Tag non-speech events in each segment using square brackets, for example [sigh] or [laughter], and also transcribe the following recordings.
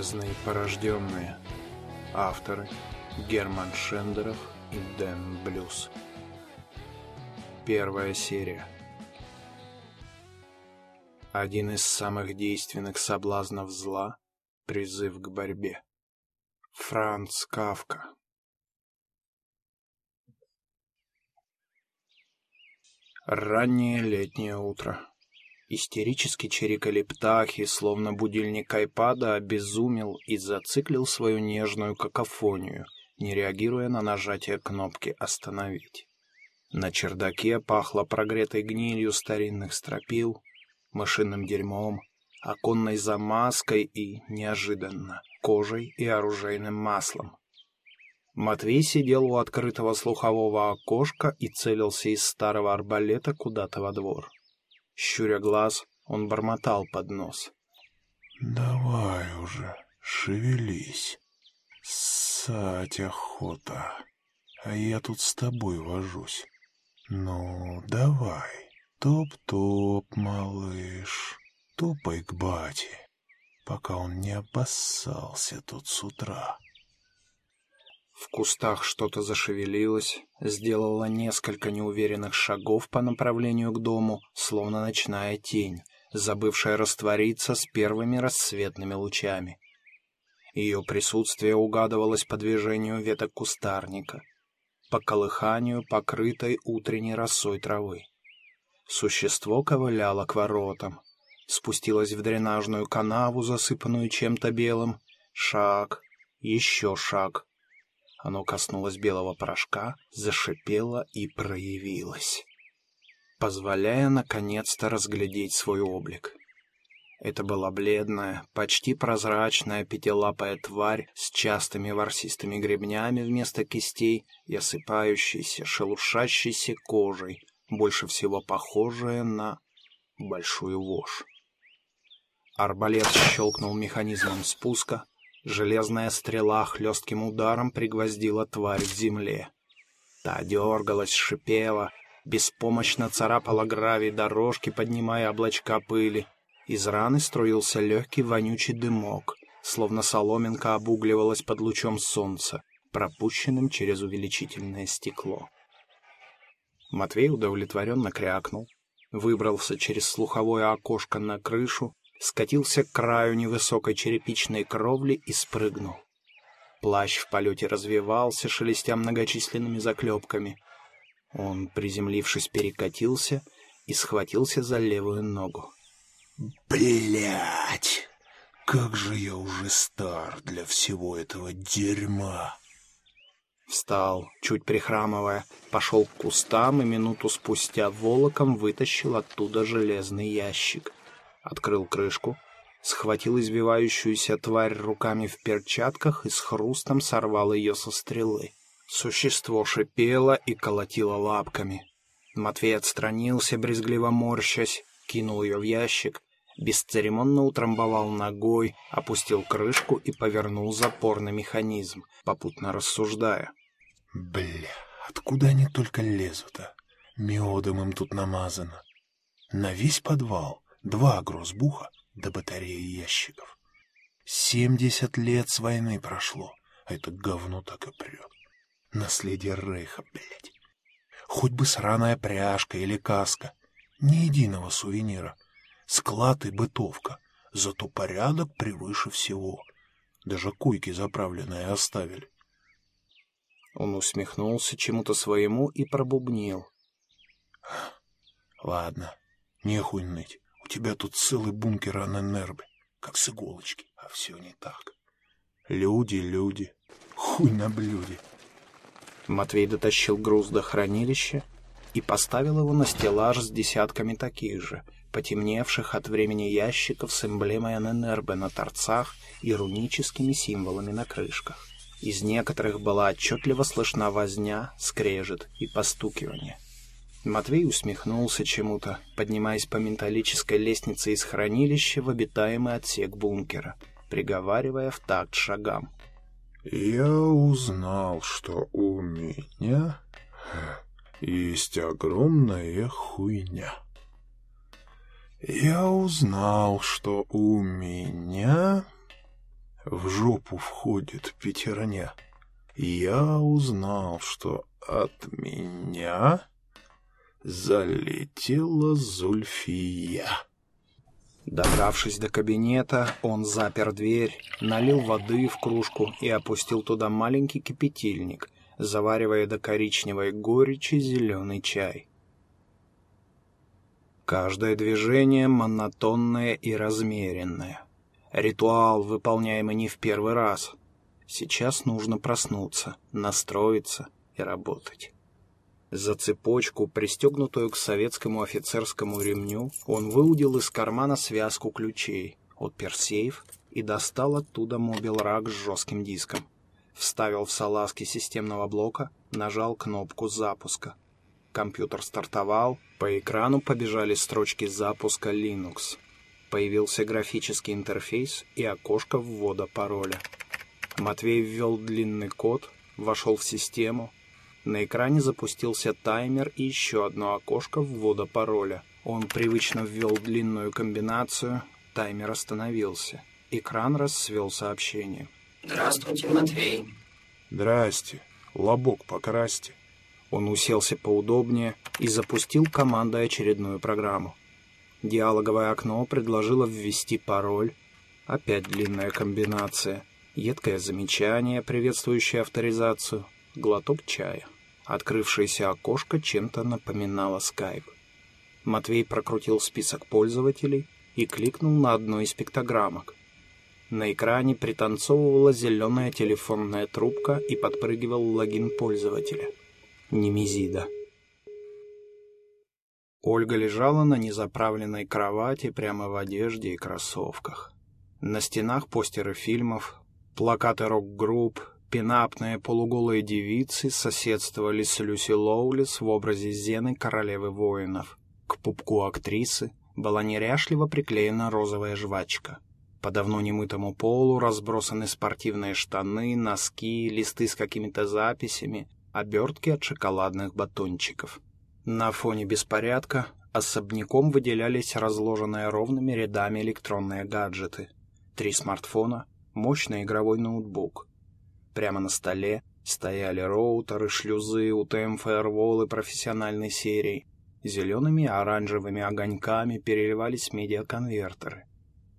Бездной порожденные. Авторы Герман Шендеров и Дэн Блюз. Первая серия. Один из самых действенных соблазнов зла — призыв к борьбе. Франц Кавка. Раннее летнее утро. Истерически чирикали птахи, словно будильник айпада обезумел и зациклил свою нежную какофонию, не реагируя на нажатие кнопки «Остановить». На чердаке пахло прогретой гнилью старинных стропил, машинным дерьмом, оконной замазкой и, неожиданно, кожей и оружейным маслом. Матвей сидел у открытого слухового окошка и целился из старого арбалета куда-то во двор. Щуря глаз, он бормотал под нос. «Давай уже, шевелись. Ссать охота. А я тут с тобой вожусь. Ну, давай, топ-топ, малыш, топай к бате, пока он не обоссался тут с утра». В кустах что-то зашевелилось, сделало несколько неуверенных шагов по направлению к дому, словно ночная тень, забывшая раствориться с первыми рассветными лучами. Ее присутствие угадывалось по движению веток кустарника, по колыханию покрытой утренней росой травы. Существо ковыляло к воротам, спустилось в дренажную канаву, засыпанную чем-то белым. Шаг, еще шаг — оно коснулось белого порошка, зашипело и проявилось, позволяя наконец-то разглядеть свой облик. Это была бледная, почти прозрачная пятилапая тварь с частыми ворсистыми гребнями вместо кистей и осыпающейся, шелушащейся кожей, больше всего похожая на большую вошь. Арбалет щелкнул механизмом спуска, Железная стрела хлестким ударом пригвоздила тварь к земле. Та дергалась, шипела, беспомощно царапала гравий дорожки, поднимая облачка пыли. Из раны струился легкий вонючий дымок, словно соломинка обугливалась под лучом солнца, пропущенным через увеличительное стекло. Матвей удовлетворенно крякнул, выбрался через слуховое окошко на крышу скатился к краю невысокой черепичной кровли и спрыгнул. Плащ в полете развивался, шелестя многочисленными заклепками. Он, приземлившись, перекатился и схватился за левую ногу. Блять! Как же я уже стар для всего этого дерьма!» Встал, чуть прихрамывая, пошел к кустам и минуту спустя волоком вытащил оттуда железный ящик открыл крышку, схватил избивающуюся тварь руками в перчатках и с хрустом сорвал ее со стрелы. Существо шипело и колотило лапками. Матвей отстранился, брезгливо морщась, кинул ее в ящик, бесцеремонно утрамбовал ногой, опустил крышку и повернул запорный механизм, попутно рассуждая. «Бля, откуда они только лезут, а? Медом им тут намазано. На весь подвал два грозбуха до батареи ящиков. Семьдесят лет с войны прошло, а это говно так и прет. Наследие Рейха, блядь. Хоть бы сраная пряжка или каска. Ни единого сувенира. Склад и бытовка. Зато порядок превыше всего. Даже койки заправленные оставили. Он усмехнулся чему-то своему и пробубнил. Ладно, нехуй ныть тебя тут целый бункер Аненербе, как с иголочки, а все не так. Люди, люди, хуй на блюде. Матвей дотащил груз до хранилища и поставил его на стеллаж с десятками таких же, потемневших от времени ящиков с эмблемой Аненербе на торцах и руническими символами на крышках. Из некоторых была отчетливо слышна возня, скрежет и постукивание. Матвей усмехнулся чему-то, поднимаясь по металлической лестнице из хранилища в обитаемый отсек бункера, приговаривая в такт шагам. «Я узнал, что у меня есть огромная хуйня. Я узнал, что у меня в жопу входит пятерня. Я узнал, что от меня залетела Зульфия. Добравшись до кабинета, он запер дверь, налил воды в кружку и опустил туда маленький кипятильник, заваривая до коричневой горечи зеленый чай. Каждое движение монотонное и размеренное. Ритуал, выполняемый не в первый раз. Сейчас нужно проснуться, настроиться и работать. За цепочку, пристегнутую к советскому офицерскому ремню, он выудил из кармана связку ключей, отпер сейф и достал оттуда мобил-рак с жестким диском. Вставил в салазки системного блока, нажал кнопку запуска. Компьютер стартовал, по экрану побежали строчки запуска Linux. Появился графический интерфейс и окошко ввода пароля. Матвей ввел длинный код, вошел в систему, на экране запустился таймер и еще одно окошко ввода пароля. Он привычно ввел длинную комбинацию, таймер остановился. Экран расцвел сообщение. «Здравствуйте, Матвей». «Здрасте. Лобок покрасьте». Он уселся поудобнее и запустил командой очередную программу. Диалоговое окно предложило ввести пароль. Опять длинная комбинация. Едкое замечание, приветствующее авторизацию глоток чая. Открывшееся окошко чем-то напоминало скайп. Матвей прокрутил список пользователей и кликнул на одну из пиктограммок. На экране пританцовывала зеленая телефонная трубка и подпрыгивал логин пользователя. Немезида. Ольга лежала на незаправленной кровати прямо в одежде и кроссовках. На стенах постеры фильмов, плакаты рок-групп, Пинапные полуголые девицы соседствовали с Люси Лоулис в образе Зены королевы воинов. К пупку актрисы была неряшливо приклеена розовая жвачка. По давно немытому полу разбросаны спортивные штаны, носки, листы с какими-то записями, обертки от шоколадных батончиков. На фоне беспорядка особняком выделялись разложенные ровными рядами электронные гаджеты. Три смартфона, мощный игровой ноутбук — Прямо на столе стояли роутеры, шлюзы, УТМ, фаерволы профессиональной серии. Зелеными и оранжевыми огоньками переливались медиаконвертеры,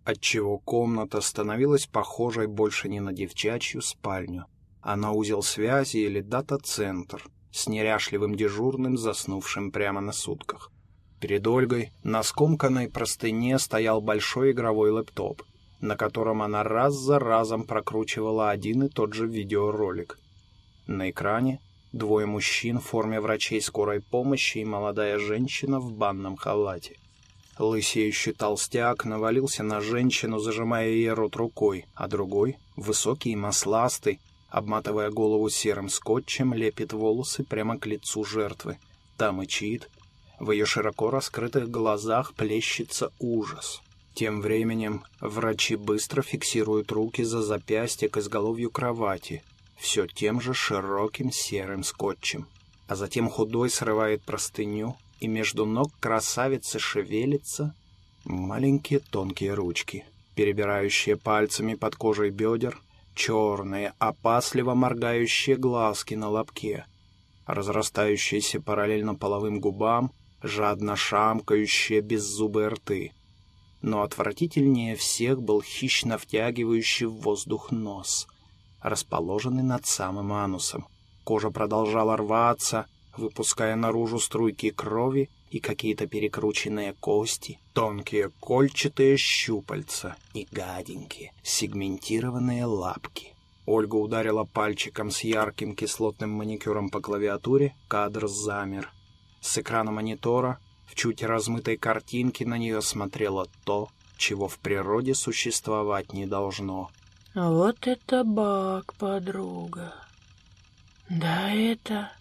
отчего комната становилась похожей больше не на девчачью спальню, а на узел связи или дата-центр с неряшливым дежурным, заснувшим прямо на сутках. Перед Ольгой на скомканной простыне стоял большой игровой лэптоп — на котором она раз за разом прокручивала один и тот же видеоролик. На экране двое мужчин в форме врачей скорой помощи и молодая женщина в банном халате. Лысеющий толстяк навалился на женщину, зажимая ей рот рукой, а другой, высокий и масластый, обматывая голову серым скотчем, лепит волосы прямо к лицу жертвы. Там и чит. В ее широко раскрытых глазах плещется ужас. Тем временем врачи быстро фиксируют руки за запястье к изголовью кровати, все тем же широким серым скотчем. А затем худой срывает простыню, и между ног красавицы шевелятся маленькие тонкие ручки, перебирающие пальцами под кожей бедер, черные, опасливо моргающие глазки на лобке, разрастающиеся параллельно половым губам, жадно шамкающие беззубые рты — но отвратительнее всех был хищно втягивающий в воздух нос, расположенный над самым анусом. Кожа продолжала рваться, выпуская наружу струйки крови и какие-то перекрученные кости, тонкие кольчатые щупальца и гаденькие сегментированные лапки. Ольга ударила пальчиком с ярким кислотным маникюром по клавиатуре, кадр замер. С экрана монитора в чуть размытой картинке на нее смотрело то, чего в природе существовать не должно. «Вот это бак, подруга. Да это...»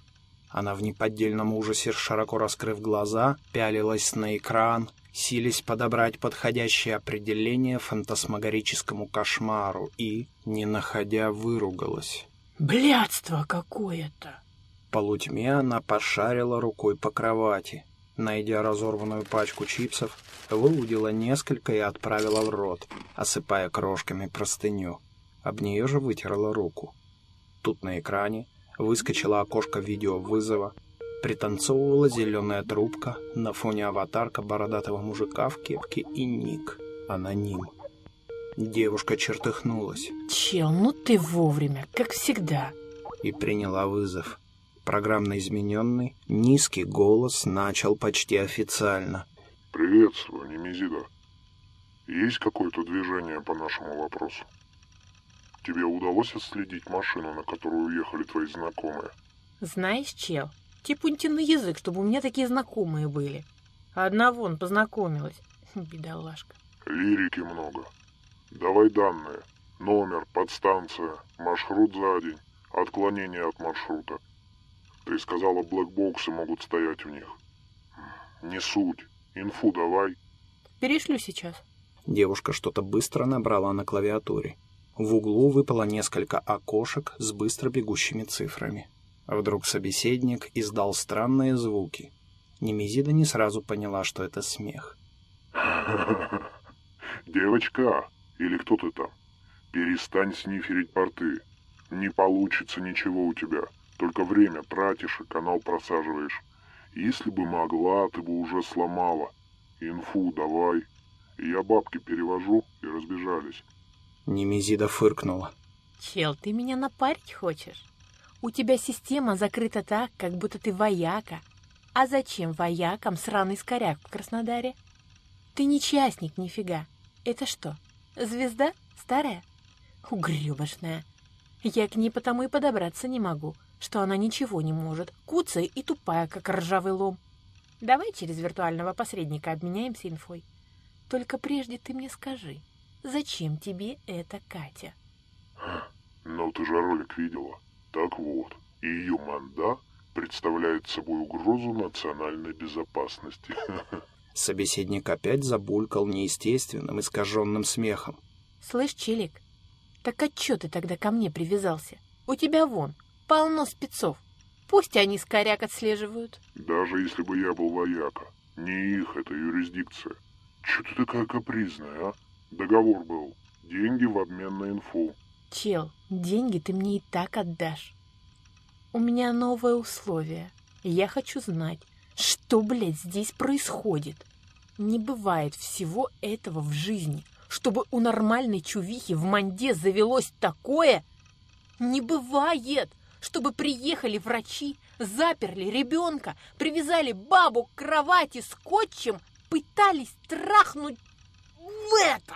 Она в неподдельном ужасе, широко раскрыв глаза, пялилась на экран, сились подобрать подходящее определение фантасмагорическому кошмару и, не находя, выругалась. «Блядство какое-то!» В полутьме она пошарила рукой по кровати. Найдя разорванную пачку чипсов, выудила несколько и отправила в рот, осыпая крошками простыню. об нее же вытерла руку. Тут на экране выскочило окошко видеовызова, пританцовывала зеленая трубка, на фоне аватарка бородатого мужика в кепке и ник, аноним. Девушка чертыхнулась Чел, ну ты вовремя, как всегда. и приняла вызов. Программно измененный, низкий голос начал почти официально. Приветствую, Немезида. Есть какое-то движение по нашему вопросу? Тебе удалось отследить машину, на которую уехали твои знакомые? Знаешь, чел, типуньте на язык, чтобы у меня такие знакомые были. Одна вон познакомилась. [laughs] Бедолашка. Лирики много. Давай данные. Номер, подстанция, маршрут за день, отклонение от маршрута. Ты сказала, блэкбоксы могут стоять в них. Не суть. Инфу давай. Перешлю сейчас. Девушка что-то быстро набрала на клавиатуре. В углу выпало несколько окошек с быстро бегущими цифрами. Вдруг собеседник издал странные звуки. Немезида не сразу поняла, что это смех. [laughs] Девочка, или кто ты там? Перестань сниферить порты. Не получится ничего у тебя. Только время тратишь и канал просаживаешь. Если бы могла, ты бы уже сломала. Инфу давай. Я бабки перевожу и разбежались. Немезида фыркнула. Чел, ты меня напарить хочешь? У тебя система закрыта так, как будто ты вояка. А зачем воякам сраный скоряк в Краснодаре? Ты не частник нифига. Это что, звезда старая? Угребошная. Я к ней потому и подобраться не могу, что она ничего не может, куцая и тупая, как ржавый лом. Давай через виртуального посредника обменяемся инфой. Только прежде ты мне скажи, зачем тебе эта Катя? Но ты же ролик видела. Так вот, ее манда представляет собой угрозу национальной безопасности. [laughs] Собеседник опять забулькал неестественным, искаженным смехом. Слышь, Чилик, так а чё ты тогда ко мне привязался? У тебя вон, полно спецов. Пусть они скоряк отслеживают. Даже если бы я был вояка, не их это юрисдикция. Чё ты такая капризная, а? Договор был. Деньги в обмен на инфу. Чел, деньги ты мне и так отдашь. У меня новое условие. Я хочу знать, что, блядь, здесь происходит. Не бывает всего этого в жизни, чтобы у нормальной чувихи в манде завелось такое. Не бывает, чтобы приехали врачи, заперли ребенка, привязали бабу к кровати скотчем, пытались трахнуть в это.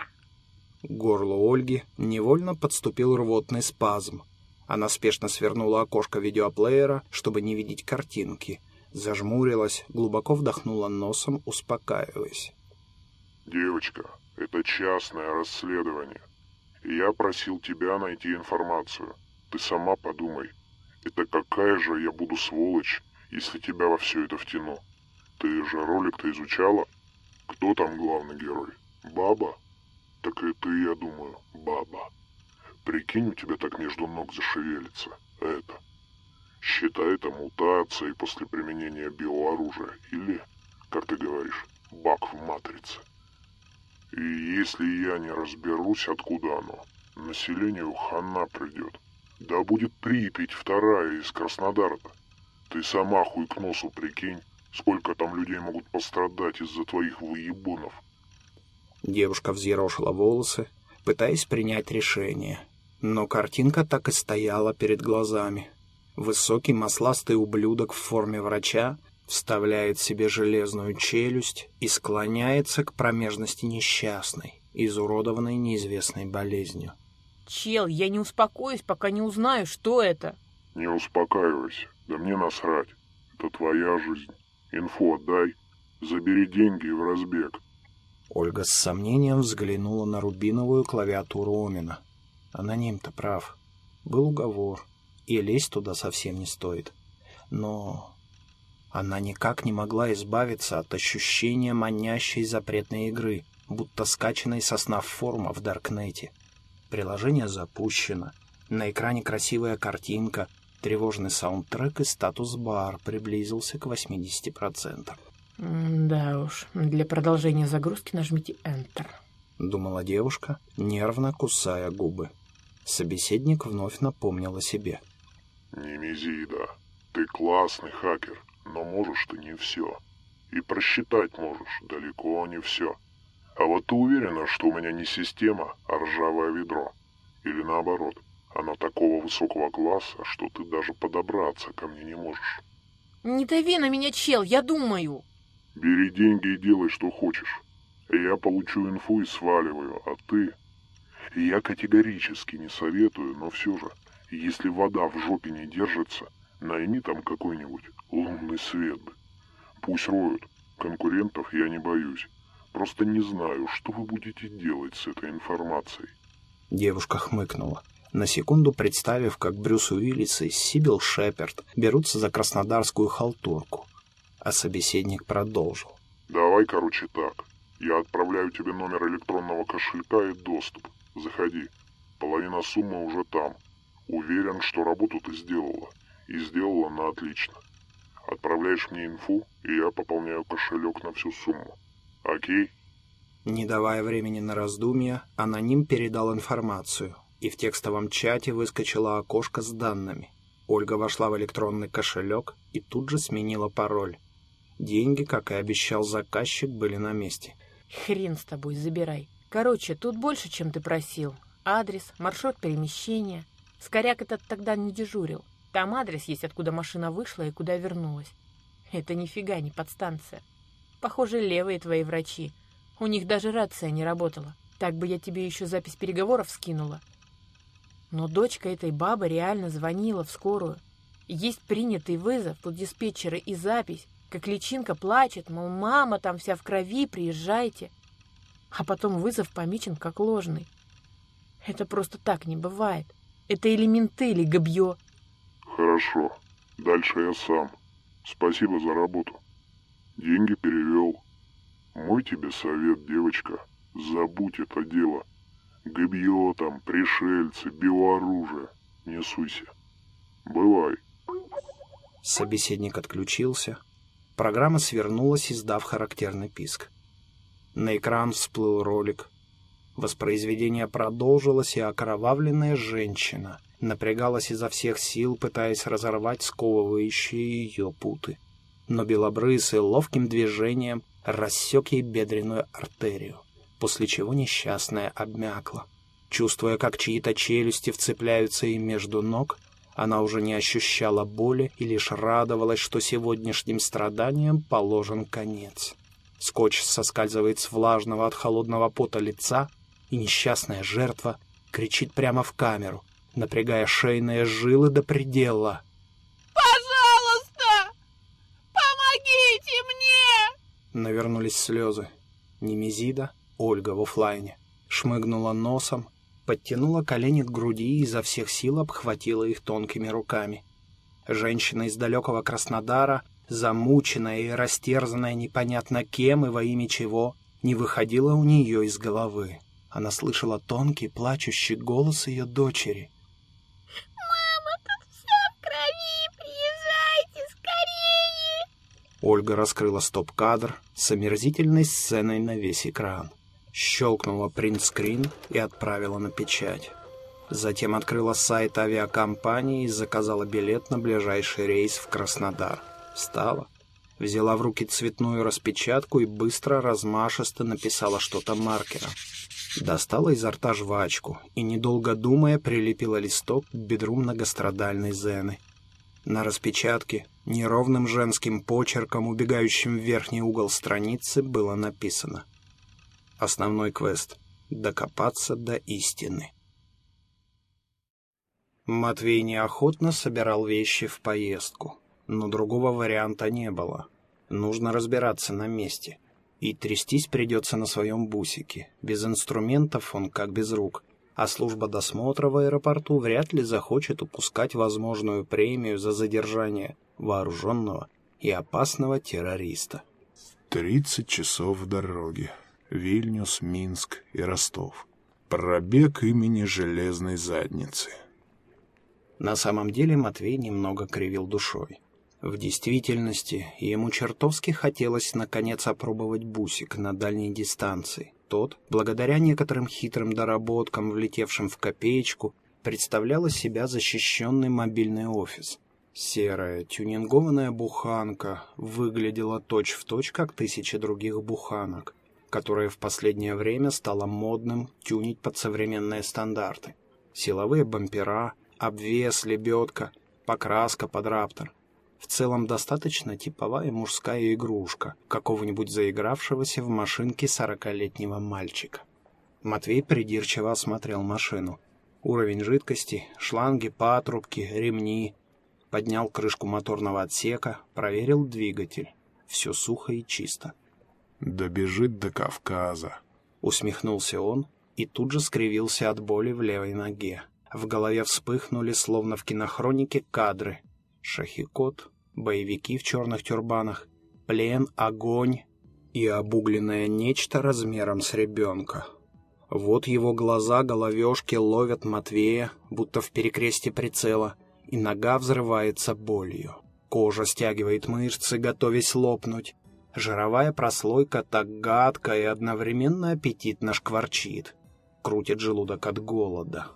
К горлу Ольги невольно подступил рвотный спазм. Она спешно свернула окошко видеоплеера, чтобы не видеть картинки. Зажмурилась, глубоко вдохнула носом, успокаиваясь. Девочка, это частное расследование. И я просил тебя найти информацию. Ты сама подумай. Это какая же я буду сволочь, если тебя во все это втяну? Ты же ролик-то изучала? Кто там главный герой? Баба? Так это, я думаю, баба. Прикинь, у тебя так между ног зашевелится. Это. Считай это мутацией после применения биооружия. Или, как ты говоришь, баг в матрице. И если я не разберусь, откуда оно, населению хана придет. Да будет Припять вторая из Краснодара-то. Ты сама хуй к носу прикинь, сколько там людей могут пострадать из-за твоих выебонов. Девушка взъерошила волосы, пытаясь принять решение. Но картинка так и стояла перед глазами. Высокий масластый ублюдок в форме врача вставляет себе железную челюсть и склоняется к промежности несчастной, изуродованной неизвестной болезнью. Чел, я не успокоюсь, пока не узнаю, что это. Не успокаивайся, да мне насрать. Это твоя жизнь. Инфу отдай, забери деньги и в разбег. Ольга с сомнением взглянула на рубиновую клавиатуру Омина. Аноним-то прав. Был уговор, и лезть туда совсем не стоит. Но она никак не могла избавиться от ощущения манящей запретной игры, будто скачанной со сна форма в Даркнете. Приложение запущено, на экране красивая картинка, тревожный саундтрек и статус-бар приблизился к 80%. Да уж, для продолжения загрузки нажмите Enter. Думала девушка, нервно кусая губы. Собеседник вновь напомнил о себе. Немезида, ты классный хакер, но можешь ты не все. И просчитать можешь далеко не все. А вот ты уверена, что у меня не система, а ржавое ведро? Или наоборот, оно такого высокого класса, что ты даже подобраться ко мне не можешь? Не дави на меня, чел, я думаю. Бери деньги и делай, что хочешь. Я получу инфу и сваливаю, а ты... Я категорически не советую, но все же, если вода в жопе не держится, найми там какой-нибудь лунный свет бы. Пусть роют. Конкурентов я не боюсь. Просто не знаю, что вы будете делать с этой информацией. Девушка хмыкнула, на секунду представив, как Брюс Уиллис и Сибил Шеперд берутся за краснодарскую халтурку. А собеседник продолжил. «Давай, короче, так. Я отправляю тебе номер электронного кошелька и доступ. Заходи. Половина суммы уже там. Уверен, что работу ты сделала. И сделала на отлично. Отправляешь мне инфу, и я пополняю кошелек на всю сумму. Окей? Не давая времени на раздумья, аноним передал информацию, и в текстовом чате выскочило окошко с данными. Ольга вошла в электронный кошелек и тут же сменила пароль. Деньги, как и обещал заказчик, были на месте. Хрен с тобой, забирай. Короче, тут больше, чем ты просил. Адрес, маршрут перемещения. Скоряк этот тогда не дежурил. Там адрес есть, откуда машина вышла и куда вернулась. Это нифига не подстанция. Похоже, левые твои врачи. У них даже рация не работала. Так бы я тебе еще запись переговоров скинула. Но дочка этой бабы реально звонила в скорую. Есть принятый вызов у диспетчера и запись, как личинка плачет, мол, мама там вся в крови, приезжайте. А потом вызов помечен как ложный. Это просто так не бывает. Это элементы или гобье. Хорошо. Дальше я сам. Спасибо за работу. Деньги перевел. Мой тебе совет, девочка. Забудь это дело. Гобье там, пришельцы, биооружие. Не суйся. Бывай. Собеседник отключился. Программа свернулась, издав характерный писк. На экран всплыл ролик. Воспроизведение продолжилось, и окровавленная женщина напрягалась изо всех сил, пытаясь разорвать сковывающие ее путы но белобрысый ловким движением рассек ей бедренную артерию, после чего несчастная обмякла. Чувствуя, как чьи-то челюсти вцепляются ей между ног, она уже не ощущала боли и лишь радовалась, что сегодняшним страданиям положен конец. Скотч соскальзывает с влажного от холодного пота лица, и несчастная жертва кричит прямо в камеру, напрягая шейные жилы до предела. Навернулись слезы. Немезида, Ольга в офлайне, шмыгнула носом, подтянула колени к груди и изо всех сил обхватила их тонкими руками. Женщина из далекого Краснодара, замученная и растерзанная непонятно кем и во имя чего, не выходила у нее из головы. Она слышала тонкий, плачущий голос ее дочери. Ольга раскрыла стоп-кадр с омерзительной сценой на весь экран. Щелкнула принтскрин и отправила на печать. Затем открыла сайт авиакомпании и заказала билет на ближайший рейс в Краснодар. Встала, взяла в руки цветную распечатку и быстро, размашисто написала что-то маркером. Достала изо рта жвачку и, недолго думая, прилепила листок к бедру многострадальной Зены. На распечатке неровным женским почерком, убегающим в верхний угол страницы, было написано «Основной квест — докопаться до истины». Матвей неохотно собирал вещи в поездку, но другого варианта не было. Нужно разбираться на месте. И трястись придется на своем бусике. Без инструментов он как без рук — а служба досмотра в аэропорту вряд ли захочет упускать возможную премию за задержание вооруженного и опасного террориста. Тридцать часов в дороге. Вильнюс, Минск и Ростов. Пробег имени Железной Задницы. На самом деле Матвей немного кривил душой. В действительности, ему чертовски хотелось наконец опробовать бусик на дальней дистанции. Тот, благодаря некоторым хитрым доработкам, влетевшим в копеечку, представляла себя защищенный мобильный офис. Серая тюнингованная буханка выглядела точь-в-точь, точь, как тысячи других буханок, которые в последнее время стало модным тюнить под современные стандарты. Силовые бампера, обвес, лебедка, покраска под раптор. В целом достаточно типовая мужская игрушка какого-нибудь заигравшегося в машинке сорокалетнего мальчика. Матвей придирчиво осмотрел машину. Уровень жидкости, шланги, патрубки, ремни. Поднял крышку моторного отсека, проверил двигатель. Все сухо и чисто. «Добежит до Кавказа», — усмехнулся он и тут же скривился от боли в левой ноге. В голове вспыхнули, словно в кинохронике, кадры. Шахикот, боевики в черных тюрбанах, плен, огонь и обугленное нечто размером с ребенка. Вот его глаза головешки ловят Матвея, будто в перекресте прицела, и нога взрывается болью. Кожа стягивает мышцы, готовясь лопнуть. Жировая прослойка так гадко и одновременно аппетитно шкварчит. Крутит желудок от голода.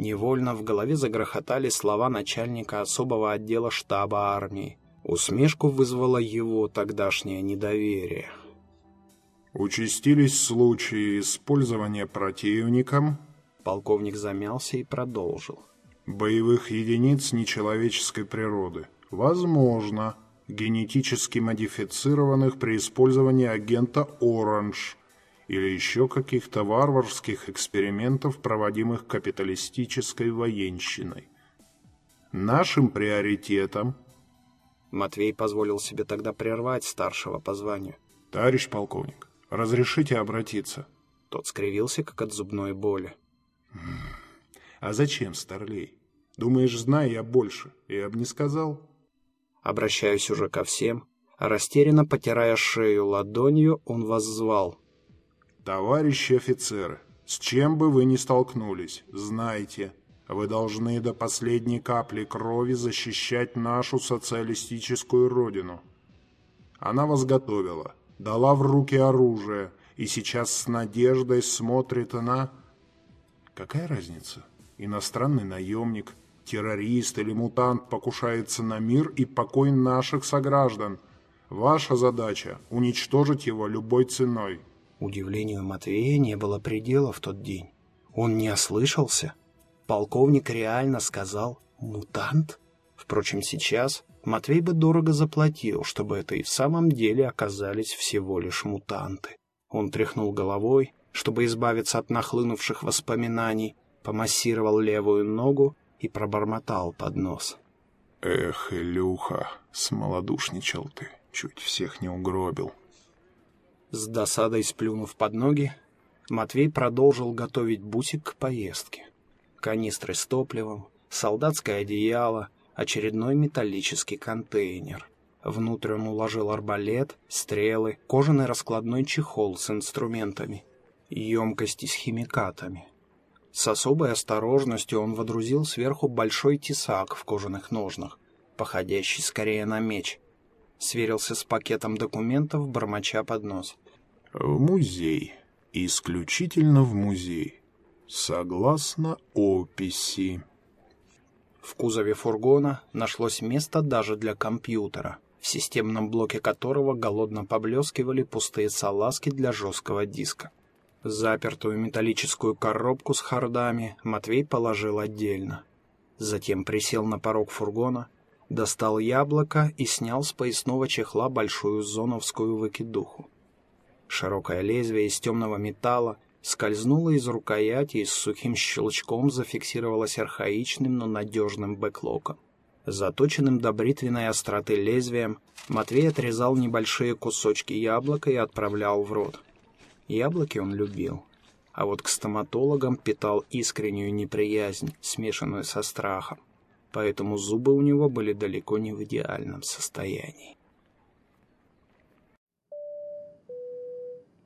Невольно в голове загрохотали слова начальника особого отдела штаба армии. Усмешку вызвало его тогдашнее недоверие. Участились случаи использования противником. Полковник замялся и продолжил. Боевых единиц нечеловеческой природы. Возможно, генетически модифицированных при использовании агента «Оранж» или еще каких-то варварских экспериментов, проводимых капиталистической военщиной. Нашим приоритетом... Матвей позволил себе тогда прервать старшего по званию. «Товарищ полковник, разрешите обратиться?» Тот скривился, как от зубной боли. «А зачем, Старлей? Думаешь, зная я больше, я бы не сказал?» Обращаюсь уже ко всем. Растерянно потирая шею ладонью, он вас звал. Товарищи офицеры, с чем бы вы ни столкнулись, знайте, вы должны до последней капли крови защищать нашу социалистическую родину. Она вас готовила, дала в руки оружие и сейчас с надеждой смотрит на... Какая разница? Иностранный наемник, террорист или мутант покушается на мир и покой наших сограждан. Ваша задача – уничтожить его любой ценой. Удивлению Матвея не было предела в тот день. Он не ослышался. Полковник реально сказал «мутант». Впрочем, сейчас Матвей бы дорого заплатил, чтобы это и в самом деле оказались всего лишь мутанты. Он тряхнул головой, чтобы избавиться от нахлынувших воспоминаний, помассировал левую ногу и пробормотал под нос. «Эх, Илюха, смолодушничал ты, чуть всех не угробил». С досадой сплюнув под ноги, Матвей продолжил готовить бусик к поездке. Канистры с топливом, солдатское одеяло, очередной металлический контейнер. Внутрь он уложил арбалет, стрелы, кожаный раскладной чехол с инструментами, емкости с химикатами. С особой осторожностью он водрузил сверху большой тесак в кожаных ножнах, походящий скорее на меч — Сверился с пакетом документов, бормоча под нос. «В музей. Исключительно в музей. Согласно описи». В кузове фургона нашлось место даже для компьютера, в системном блоке которого голодно поблескивали пустые салазки для жесткого диска. Запертую металлическую коробку с хардами Матвей положил отдельно. Затем присел на порог фургона достал яблоко и снял с поясного чехла большую зоновскую выкидуху. Широкое лезвие из темного металла скользнуло из рукояти и с сухим щелчком зафиксировалось архаичным, но надежным бэклоком. Заточенным до бритвенной остроты лезвием Матвей отрезал небольшие кусочки яблока и отправлял в рот. Яблоки он любил, а вот к стоматологам питал искреннюю неприязнь, смешанную со страхом поэтому зубы у него были далеко не в идеальном состоянии.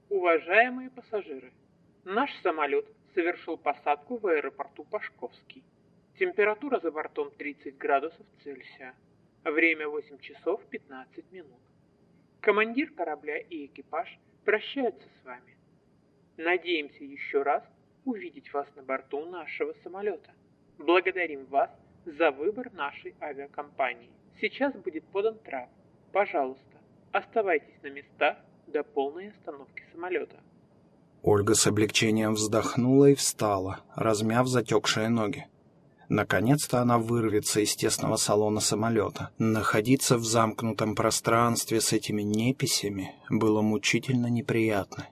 Уважаемые пассажиры, наш самолет совершил посадку в аэропорту Пашковский. Температура за бортом 30 градусов Цельсия. Время 8 часов 15 минут. Командир корабля и экипаж прощаются с вами. Надеемся еще раз увидеть вас на борту нашего самолета. Благодарим вас за выбор нашей авиакомпании. Сейчас будет подан трап. Пожалуйста, оставайтесь на местах до полной остановки самолета. Ольга с облегчением вздохнула и встала, размяв затекшие ноги. Наконец-то она вырвется из тесного салона самолета. Находиться в замкнутом пространстве с этими неписями было мучительно неприятно.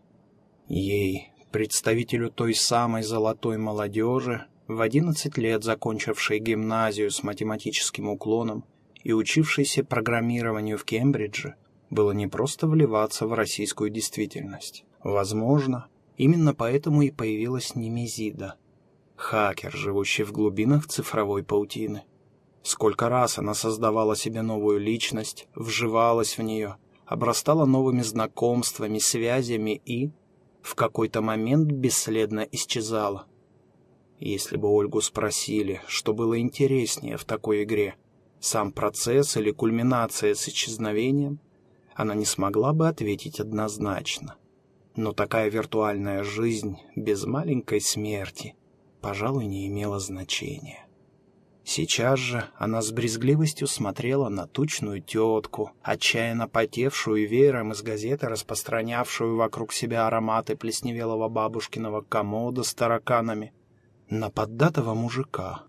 Ей, представителю той самой золотой молодежи, в одиннадцать лет закончившей гимназию с математическим уклоном и учившейся программированию в Кембридже, было не просто вливаться в российскую действительность. Возможно, именно поэтому и появилась Немезида, хакер, живущий в глубинах цифровой паутины. Сколько раз она создавала себе новую личность, вживалась в нее, обрастала новыми знакомствами, связями и, в какой-то момент бесследно исчезала. Если бы Ольгу спросили, что было интереснее в такой игре, сам процесс или кульминация с исчезновением, она не смогла бы ответить однозначно. Но такая виртуальная жизнь без маленькой смерти, пожалуй, не имела значения. Сейчас же она с брезгливостью смотрела на тучную тетку, отчаянно потевшую веером из газеты, распространявшую вокруг себя ароматы плесневелого бабушкиного комода с тараканами, на поддатого мужика,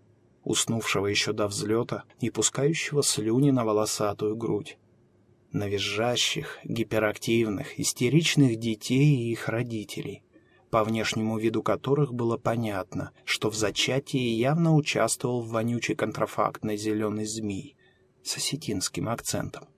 уснувшего еще до взлета и пускающего слюни на волосатую грудь, на визжащих, гиперактивных, истеричных детей и их родителей, по внешнему виду которых было понятно, что в зачатии явно участвовал в вонючей контрафактной зеленый змей с осетинским акцентом.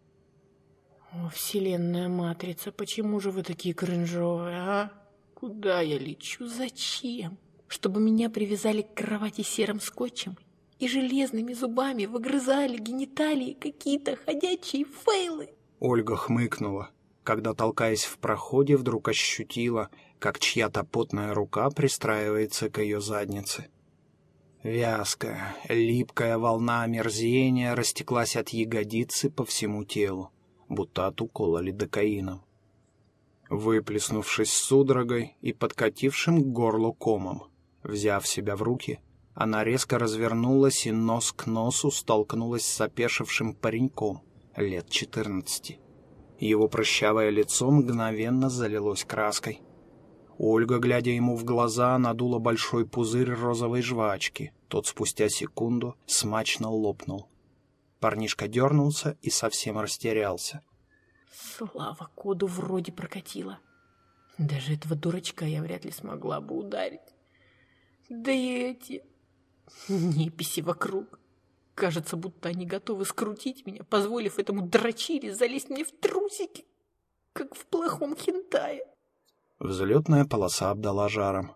О, вселенная матрица, почему же вы такие кринжовые, а? Куда я лечу? Зачем? Чтобы меня привязали к кровати серым скотчем и железными зубами выгрызали гениталии какие-то ходячие фейлы? Ольга хмыкнула, когда, толкаясь в проходе, вдруг ощутила, как чья-то потная рука пристраивается к ее заднице. Вязкая, липкая волна омерзения растеклась от ягодицы по всему телу, будто от укола лидокаином. Выплеснувшись судорогой и подкатившим к горлу комом, взяв себя в руки, она резко развернулась и нос к носу столкнулась с опешившим пареньком лет четырнадцати. Его прыщавое лицо мгновенно залилось краской. Ольга, глядя ему в глаза, надула большой пузырь розовой жвачки. Тот спустя секунду смачно лопнул. Парнишка дернулся и совсем растерялся. Слава коду вроде прокатила. Даже этого дурачка я вряд ли смогла бы ударить. Да и эти неписи вокруг. Кажется, будто они готовы скрутить меня, позволив этому дрочире залезть мне в трусики, как в плохом хентае. Взлетная полоса обдала жаром.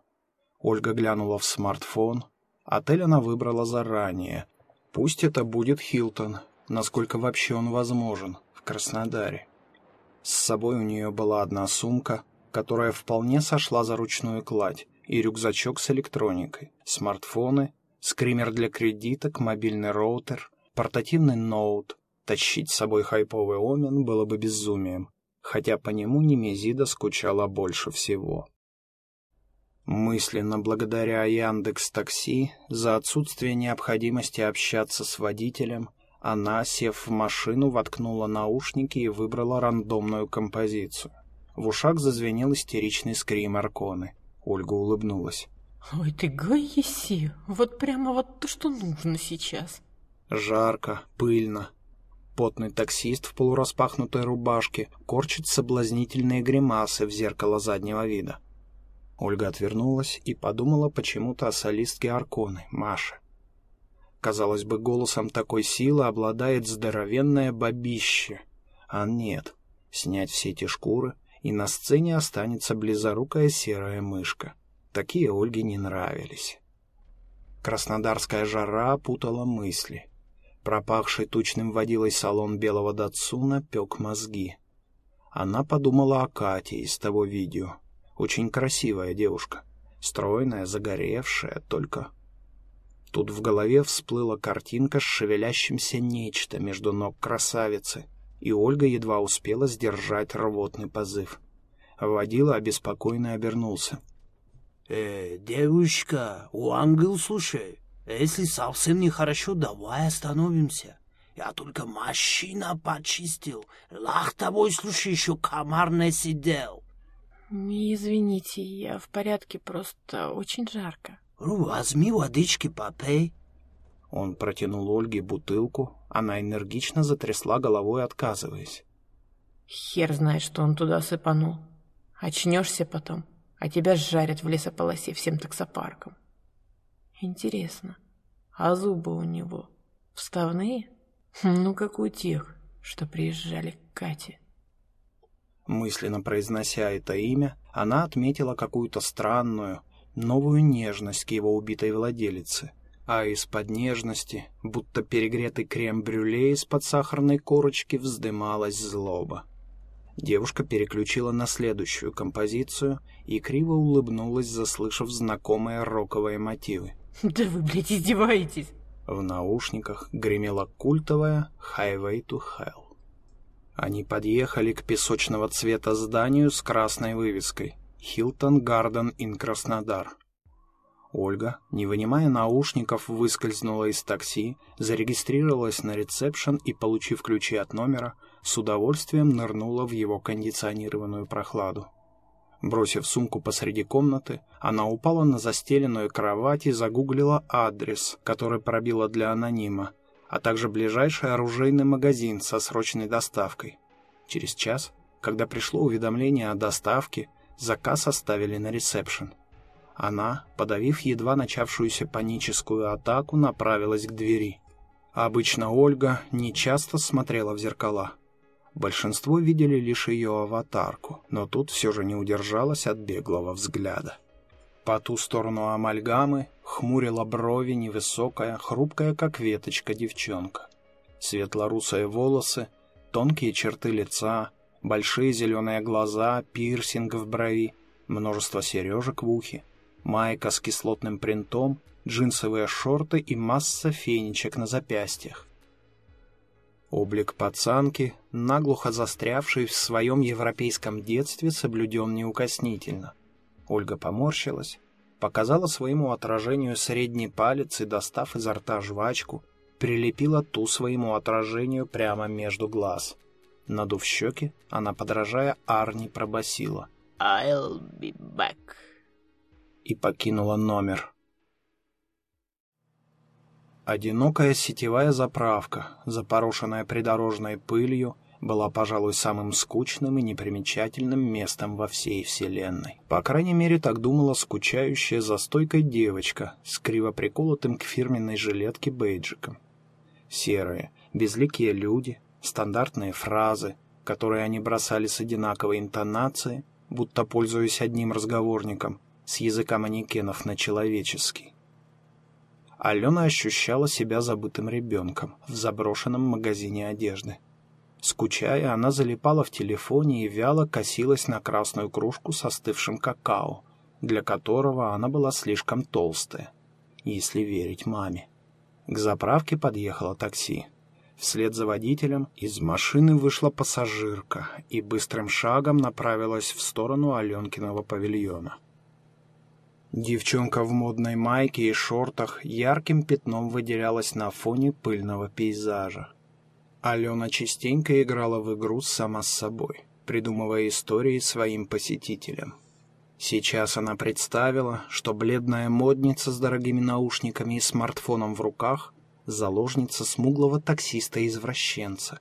Ольга глянула в смартфон. Отель она выбрала заранее. Пусть это будет Хилтон, насколько вообще он возможен, в Краснодаре. С собой у нее была одна сумка, которая вполне сошла за ручную кладь, и рюкзачок с электроникой, смартфоны, скример для кредиток, мобильный роутер, портативный ноут. Тащить с собой хайповый омен было бы безумием хотя по нему Немезида скучала больше всего. Мысленно благодаря Яндекс Такси за отсутствие необходимости общаться с водителем, она, сев в машину, воткнула наушники и выбрала рандомную композицию. В ушах зазвенел истеричный скрим Арконы. Ольга улыбнулась. «Ой ты, Гаиси, вот прямо вот то, что нужно сейчас». Жарко, пыльно, Потный таксист в полураспахнутой рубашке корчит соблазнительные гримасы в зеркало заднего вида. Ольга отвернулась и подумала почему-то о солистке Арконы, Маше. Казалось бы, голосом такой силы обладает здоровенное бабище. А нет, снять все эти шкуры, и на сцене останется близорукая серая мышка. Такие Ольге не нравились. Краснодарская жара путала мысли. Пропахший тучным водилой салон белого Датсуна пек мозги. Она подумала о Кате из того видео. Очень красивая девушка. Стройная, загоревшая, только... Тут в голове всплыла картинка с шевелящимся нечто между ног красавицы, и Ольга едва успела сдержать рвотный позыв. Водила обеспокоенно обернулся. «Э, девушка, у ангел слушай, Если совсем нехорошо, давай остановимся. Я только машина почистил. Лах тобой, слушай, еще комар не сидел. Извините, я в порядке, просто очень жарко. Ну, возьми водички, попей. Он протянул Ольге бутылку, она энергично затрясла головой, отказываясь. Хер знает, что он туда сыпанул. Очнешься потом, а тебя сжарят в лесополосе всем таксопарком. Интересно, а зубы у него вставные? Ну, как у тех, что приезжали к Кате. Мысленно произнося это имя, она отметила какую-то странную, новую нежность к его убитой владелице, а из-под нежности, будто перегретый крем-брюле из-под сахарной корочки, вздымалась злоба. Девушка переключила на следующую композицию и криво улыбнулась, заслышав знакомые роковые мотивы. [laughs] Да вы, блядь, издеваетесь! В наушниках гремела культовая «Highway to Hell». Они подъехали к песочного цвета зданию с красной вывеской «Хилтон Гарден ин Краснодар». Ольга, не вынимая наушников, выскользнула из такси, зарегистрировалась на ресепшн и, получив ключи от номера, с удовольствием нырнула в его кондиционированную прохладу. Бросив сумку посреди комнаты, она упала на застеленную кровать и загуглила адрес, который пробила для анонима, а также ближайший оружейный магазин со срочной доставкой. Через час, когда пришло уведомление о доставке, заказ оставили на ресепшн. Она, подавив едва начавшуюся паническую атаку, направилась к двери. Обычно Ольга нечасто смотрела в зеркала. Большинство видели лишь ее аватарку, но тут все же не удержалась от беглого взгляда. По ту сторону амальгамы хмурила брови невысокая, хрупкая, как веточка, девчонка. Светлорусые волосы, тонкие черты лица, большие зеленые глаза, пирсинг в брови, множество сережек в ухе, майка с кислотным принтом, джинсовые шорты и масса фенечек на запястьях. Облик пацанки, наглухо застрявший в своем европейском детстве, соблюден неукоснительно. Ольга поморщилась, показала своему отражению средний палец и, достав изо рта жвачку, прилепила ту своему отражению прямо между глаз. Надув щеки, она, подражая Арни, пробасила «I'll be back» и покинула номер. Одинокая сетевая заправка, запорошенная придорожной пылью, была, пожалуй, самым скучным и непримечательным местом во всей Вселенной. По крайней мере, так думала скучающая за стойкой девочка с криво приколотым к фирменной жилетке бейджиком. Серые, безликие люди, стандартные фразы, которые они бросали с одинаковой интонацией, будто пользуясь одним разговорником, с языка манекенов на человеческий. Алена ощущала себя забытым ребенком в заброшенном магазине одежды. Скучая, она залипала в телефоне и вяло косилась на красную кружку со остывшим какао, для которого она была слишком толстая, если верить маме. К заправке подъехало такси. Вслед за водителем из машины вышла пассажирка и быстрым шагом направилась в сторону Аленкиного павильона. Девчонка в модной майке и шортах ярким пятном выделялась на фоне пыльного пейзажа. Алена частенько играла в игру сама с собой, придумывая истории своим посетителям. Сейчас она представила, что бледная модница с дорогими наушниками и смартфоном в руках — заложница смуглого таксиста-извращенца,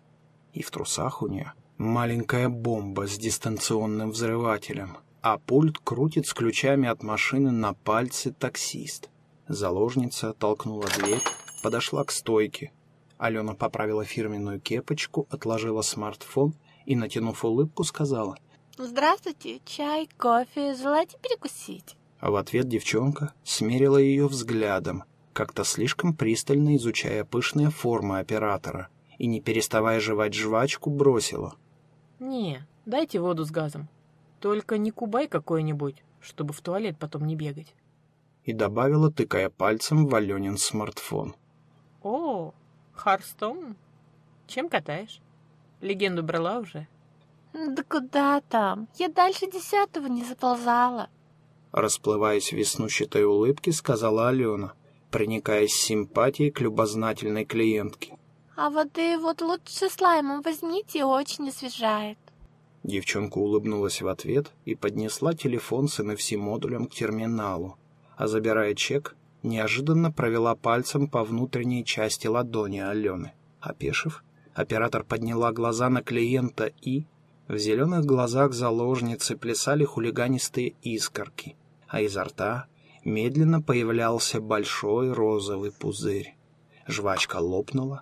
и в трусах у нее маленькая бомба с дистанционным взрывателем — а пульт крутит с ключами от машины на пальце таксист. Заложница толкнула дверь, подошла к стойке. Алена поправила фирменную кепочку, отложила смартфон и, натянув улыбку, сказала «Здравствуйте, чай, кофе, желаете перекусить?» А в ответ девчонка смерила ее взглядом, как-то слишком пристально изучая пышные формы оператора, и, не переставая жевать жвачку, бросила. «Не, дайте воду с газом». Только не кубай какой-нибудь, чтобы в туалет потом не бегать. И добавила, тыкая пальцем в Аленин смартфон. О, Харстон? Чем катаешь? Легенду брала уже? Да куда там? Я дальше десятого не заползала. Расплываясь в веснущатой улыбке, сказала Алена проникаясь симпатией к любознательной клиентке. А воды вот лучше с лаймом возьмите, очень освежает. Девчонка улыбнулась в ответ и поднесла телефон с NFC-модулем к терминалу, а забирая чек, неожиданно провела пальцем по внутренней части ладони Алены. Опешив, оператор подняла глаза на клиента и... В зеленых глазах заложницы плясали хулиганистые искорки, а изо рта медленно появлялся большой розовый пузырь. Жвачка лопнула,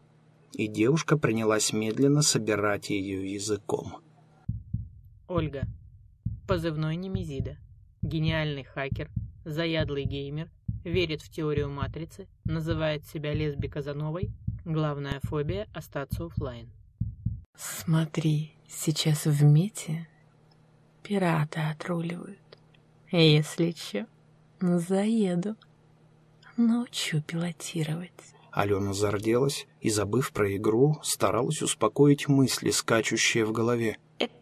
и девушка принялась медленно собирать ее языком. Ольга. Позывной Немезида. Гениальный хакер, заядлый геймер, верит в теорию матрицы, называет себя лесби Казановой, главная фобия – остаться оффлайн. Смотри, сейчас в мете пираты отруливают. Если чё, заеду. Научу пилотировать. Алена зарделась и, забыв про игру, старалась успокоить мысли, скачущие в голове.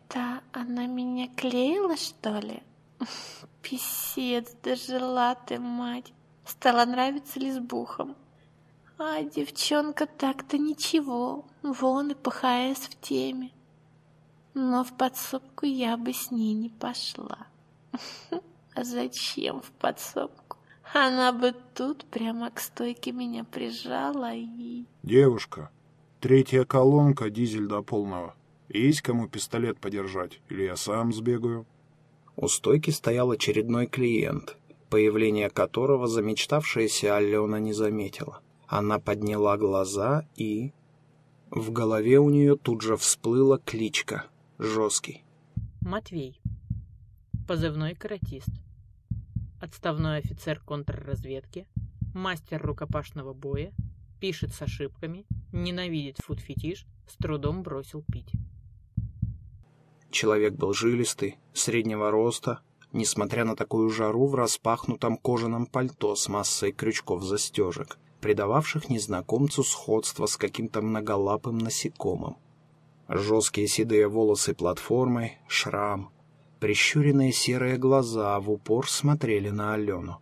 Это она меня клеила, что ли? [laughs] Писец, дожила ты, мать. Стала нравиться лесбухам. А девчонка так-то ничего, вон и ПХС в теме. Но в подсобку я бы с ней не пошла. [laughs] А зачем в подсобку? Она бы тут прямо к стойке меня прижала и... Девушка, третья колонка, дизель до полного. Есть кому пистолет подержать? Или я сам сбегаю? У стойки стоял очередной клиент, появление которого замечтавшаяся Алена не заметила. Она подняла глаза и... В голове у нее тут же всплыла кличка «Жесткий». Матвей. Позывной каратист. Отставной офицер контрразведки. Мастер рукопашного боя. Пишет с ошибками. Ненавидит фуд-фетиш. С трудом бросил пить. Человек был жилистый, среднего роста, несмотря на такую жару в распахнутом кожаном пальто с массой крючков-застежек, придававших незнакомцу сходство с каким-то многолапым насекомым. Жесткие седые волосы платформой, шрам, прищуренные серые глаза в упор смотрели на Алену.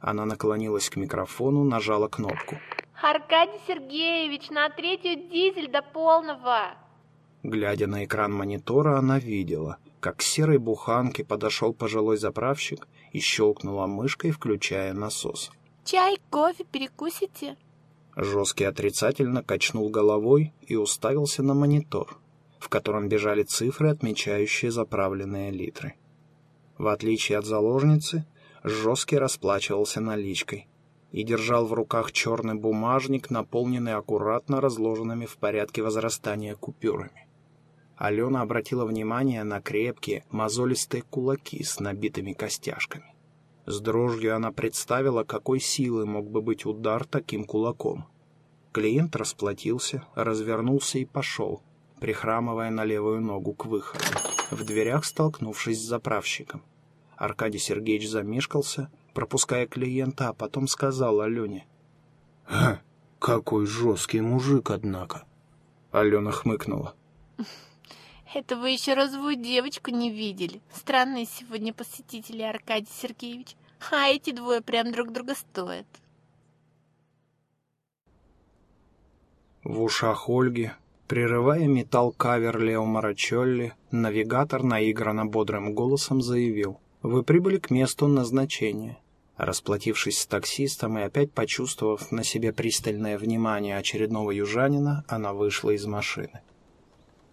Она наклонилась к микрофону, нажала кнопку. Аркадий Сергеевич, на третью дизель до полного. Глядя на экран монитора, она видела, как к серой буханке подошел пожилой заправщик и щелкнула мышкой, включая насос. Чай, кофе перекусите? Жесткий отрицательно качнул головой и уставился на монитор, в котором бежали цифры, отмечающие заправленные литры. В отличие от заложницы, Жесткий расплачивался наличкой и держал в руках черный бумажник, наполненный аккуратно разложенными в порядке возрастания купюрами. Алена обратила внимание на крепкие, мозолистые кулаки с набитыми костяшками. С дрожью она представила, какой силы мог бы быть удар таким кулаком. Клиент расплатился, развернулся и пошел, прихрамывая на левую ногу к выходу, в дверях столкнувшись с заправщиком. Аркадий Сергеевич замешкался, пропуская клиента, а потом сказал Алене. «Ха, какой жесткий мужик, однако!» Алена хмыкнула. Это вы еще развою девочку не видели. Странные сегодня посетители, Аркадий Сергеевич. А эти двое прям друг друга стоят. В ушах Ольги, прерывая металл кавер Лео Марачолли, навигатор наигранно бодрым голосом заявил. «Вы прибыли к месту назначения». Расплатившись с таксистом и опять почувствовав на себе пристальное внимание очередного южанина, она вышла из машины.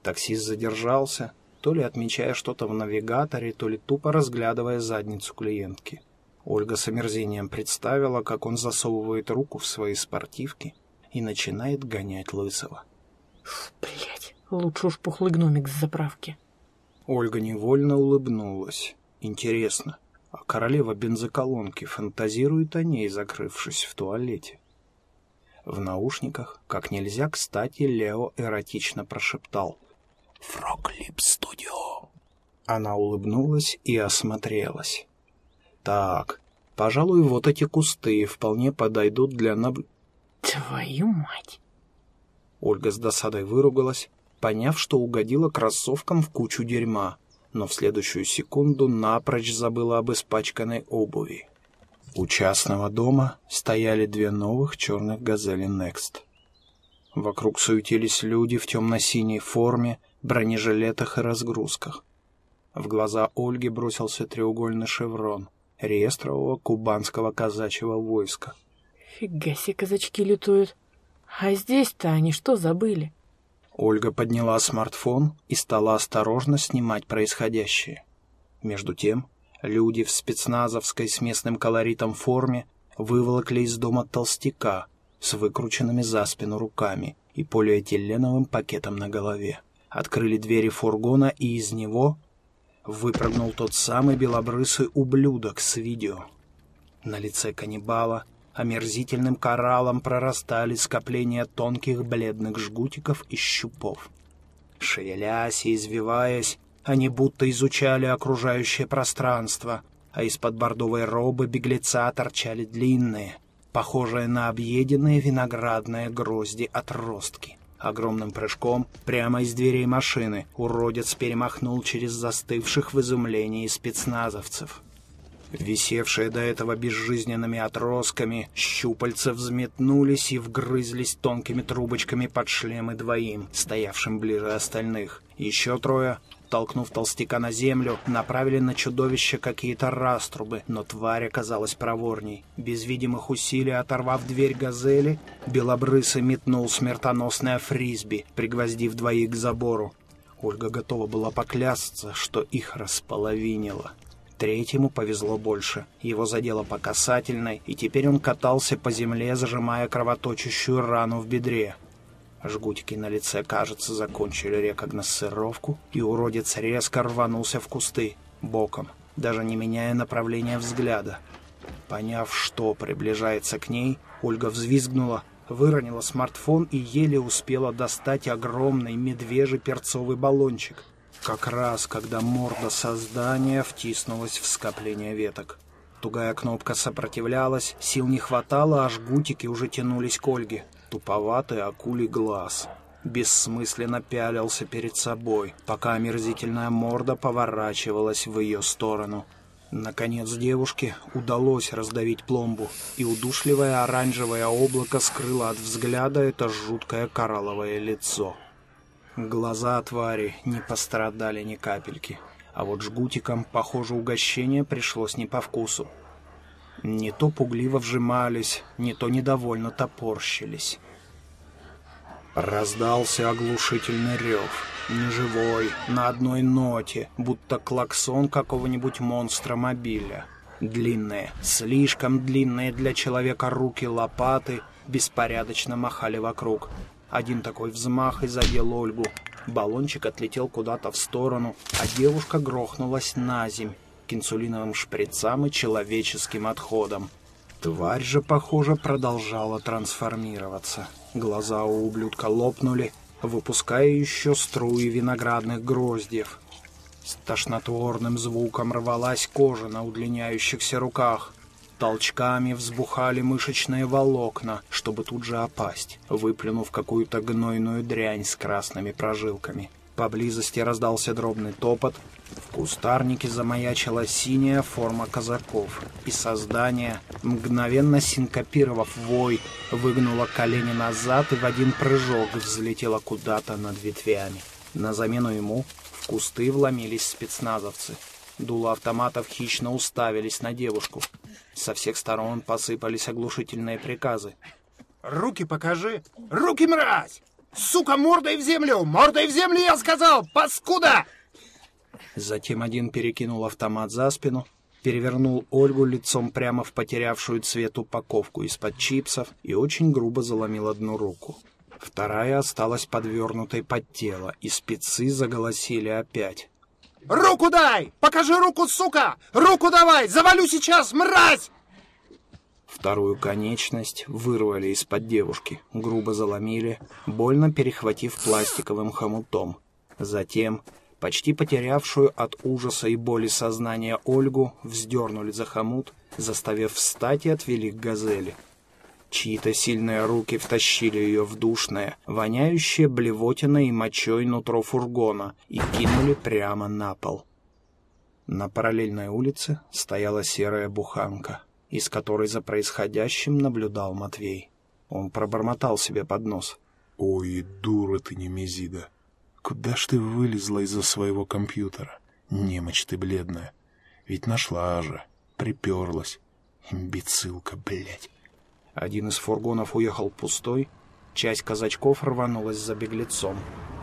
Таксист задержался, то ли отмечая что-то в навигаторе, то ли тупо разглядывая задницу клиентки. Ольга с омерзением представила, как он засовывает руку в свои спортивки и начинает гонять Лысого. Блять, лучше уж пухлый гномик с заправки. Ольга невольно улыбнулась. Интересно, а королева бензоколонки фантазирует о ней, закрывшись в туалете? В наушниках, как нельзя кстати, Лео эротично прошептал. Фроглип Студио. Она улыбнулась и осмотрелась. Так, пожалуй, вот эти кусты вполне подойдут для наб... Твою мать! Ольга с досадой выругалась, поняв, что угодила кроссовкам в кучу дерьма, но в следующую секунду напрочь забыла об испачканной обуви. У частного дома стояли две новых черных «Газели Next». Вокруг суетились люди в темно-синей форме, бронежилетах и разгрузках. В глаза Ольги бросился треугольный шеврон реестрового кубанского казачьего войска. Фига себе казачки лютуют. А здесь-то они что забыли? Ольга подняла смартфон и стала осторожно снимать происходящее. Между тем, люди в спецназовской с местным колоритом форме выволокли из дома толстяка с выкрученными за спину руками и полиэтиленовым пакетом на голове. Открыли двери фургона, и из него выпрыгнул тот самый белобрысый ублюдок с видео. На лице каннибала омерзительным кораллом прорастали скопления тонких бледных жгутиков и щупов. Шевелясь и извиваясь, они будто изучали окружающее пространство, а из-под бордовой робы беглеца торчали длинные, похожие на объеденные виноградные грозди отростки. Огромным прыжком прямо из дверей машины уродец перемахнул через застывших в изумлении спецназовцев. Висевшие до этого безжизненными отростками, щупальца взметнулись и вгрызлись тонкими трубочками под шлемы двоим, стоявшим ближе остальных. Еще трое, толкнув толстяка на землю, направили на чудовище какие-то раструбы, но тварь оказалась проворней. Без видимых усилий, оторвав дверь газели, белобрысый метнул смертоносное фрисби, пригвоздив двоих к забору. Ольга готова была поклясться, что их располовинило. Третьему повезло больше. Его задело по касательной, и теперь он катался по земле, зажимая кровоточащую рану в бедре. Жгутики на лице, кажется, закончили рекогносцировку, и уродец резко рванулся в кусты, боком, даже не меняя направления взгляда. Поняв, что приближается к ней, Ольга взвизгнула, выронила смартфон и еле успела достать огромный медвежий перцовый баллончик — как раз, когда морда создания втиснулась в скопление веток. Тугая кнопка сопротивлялась, сил не хватало, а жгутики уже тянулись к Ольге. Туповатый акулий глаз. Бессмысленно пялился перед собой, пока омерзительная морда поворачивалась в ее сторону. Наконец девушке удалось раздавить пломбу, и удушливое оранжевое облако скрыло от взгляда это жуткое коралловое лицо. Глаза твари не пострадали ни капельки, а вот жгутикам, похоже, угощение пришлось не по вкусу. Не то пугливо вжимались, не то недовольно топорщились. Раздался оглушительный рев, неживой, на одной ноте, будто клаксон какого-нибудь монстра мобиля. Длинные, слишком длинные для человека руки лопаты беспорядочно махали вокруг, один такой взмах и задел Ольгу. Баллончик отлетел куда-то в сторону, а девушка грохнулась на земь к инсулиновым шприцам и человеческим отходам. Тварь же, похоже, продолжала трансформироваться. Глаза у ублюдка лопнули, выпуская еще струи виноградных гроздьев. С тошнотворным звуком рвалась кожа на удлиняющихся руках. Толчками взбухали мышечные волокна, чтобы тут же опасть, выплюнув какую-то гнойную дрянь с красными прожилками. Поблизости раздался дробный топот, в кустарнике замаячила синяя форма казаков, и создание, мгновенно синкопировав вой, выгнуло колени назад и в один прыжок взлетело куда-то над ветвями. На замену ему в кусты вломились спецназовцы. Дула автоматов хищно уставились на девушку. Со всех сторон посыпались оглушительные приказы. «Руки покажи! Руки, мразь! Сука, мордой в землю! Мордой в землю, я сказал! Паскуда!» Затем один перекинул автомат за спину, перевернул Ольгу лицом прямо в потерявшую цвет упаковку из-под чипсов и очень грубо заломил одну руку. Вторая осталась подвернутой под тело, и спецы заголосили опять. Руку дай! Покажи руку, сука! Руку давай! Завалю сейчас, мразь! Вторую конечность вырвали из-под девушки, грубо заломили, больно перехватив пластиковым хомутом. Затем, почти потерявшую от ужаса и боли сознания Ольгу, вздернули за хомут, заставив встать и отвели к газели. Чьи-то сильные руки втащили ее в душное, воняющее блевотиной и мочой нутро фургона и кинули прямо на пол. На параллельной улице стояла серая буханка. из которой за происходящим наблюдал Матвей. Он пробормотал себе под нос. «Ой, дура ты, Немезида! Куда ж ты вылезла из-за своего компьютера? Немочь ты бледная. Ведь нашла же, приперлась. Имбецилка, блядь!» Один из фургонов уехал пустой, часть казачков рванулась за беглецом.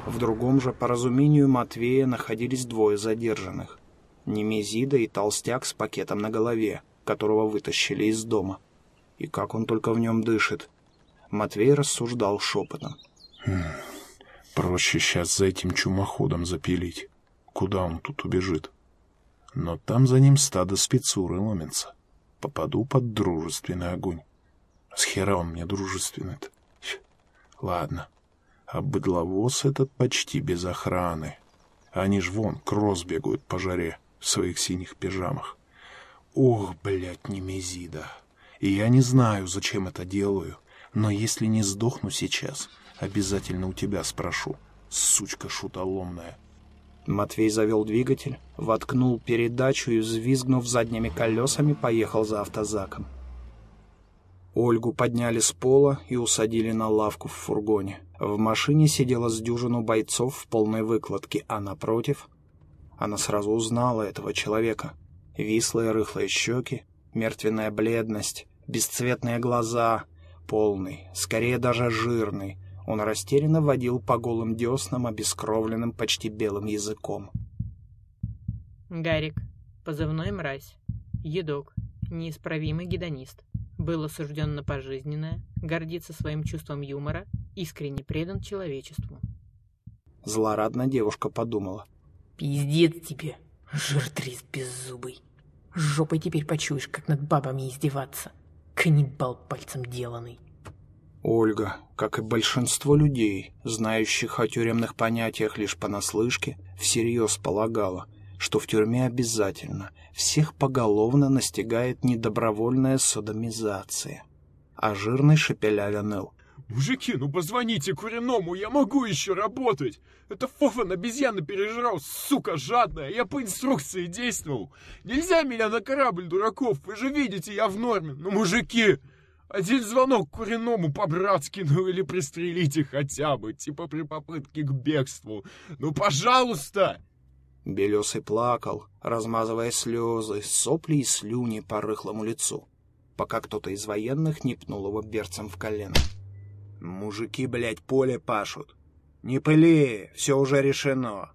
В другом же, по разумению Матвея, находились двое задержанных. Немезида и толстяк с пакетом на голове, которого вытащили из дома. И как он только в нем дышит. Матвей рассуждал шепотом. Проще сейчас за этим чумоходом запилить. Куда он тут убежит? Но там за ним стадо спецуры ломится. Попаду под дружественный огонь. С хера он мне дружественный-то? Ладно. А быдловоз этот почти без охраны. Они ж вон, кросс бегают по жаре в своих синих пижамах. Ох, блядь, Немезида. И я не знаю, зачем это делаю, но если не сдохну сейчас, обязательно у тебя спрошу, сучка шутоломная. Матвей завел двигатель, воткнул передачу и, взвизгнув задними колесами, поехал за автозаком. Ольгу подняли с пола и усадили на лавку в фургоне. В машине сидела с дюжину бойцов в полной выкладке, а напротив... Она сразу узнала этого человека. Вислые рыхлые щеки, мертвенная бледность, бесцветные глаза, полный, скорее даже жирный. Он растерянно водил по голым деснам обескровленным почти белым языком. Гарик, позывной мразь, едок, неисправимый гедонист. Был осужден на пожизненное, гордится своим чувством юмора, искренне предан человечеству. Злорадно девушка подумала. Пиздец тебе, жиртрис беззубый. Жопой теперь почуешь, как над бабами издеваться. Каннибал пальцем деланный. Ольга, как и большинство людей, знающих о тюремных понятиях лишь понаслышке, всерьез полагала, что в тюрьме обязательно всех поголовно настигает недобровольная содомизация. А жирный шепелявя ныл. «Мужики, ну позвоните Куриному, я могу еще работать! Это Фофан обезьяна пережрал, сука жадная, я по инструкции действовал! Нельзя меня на корабль, дураков, вы же видите, я в норме, ну мужики!» Один звонок Куриному по-братски, ну или пристрелите хотя бы, типа при попытке к бегству. Ну, пожалуйста!» Белесый плакал, размазывая слезы, сопли и слюни по рыхлому лицу, пока кто-то из военных не пнул его берцем в колено. «Мужики, блядь, поле пашут. Не пыли, все уже решено.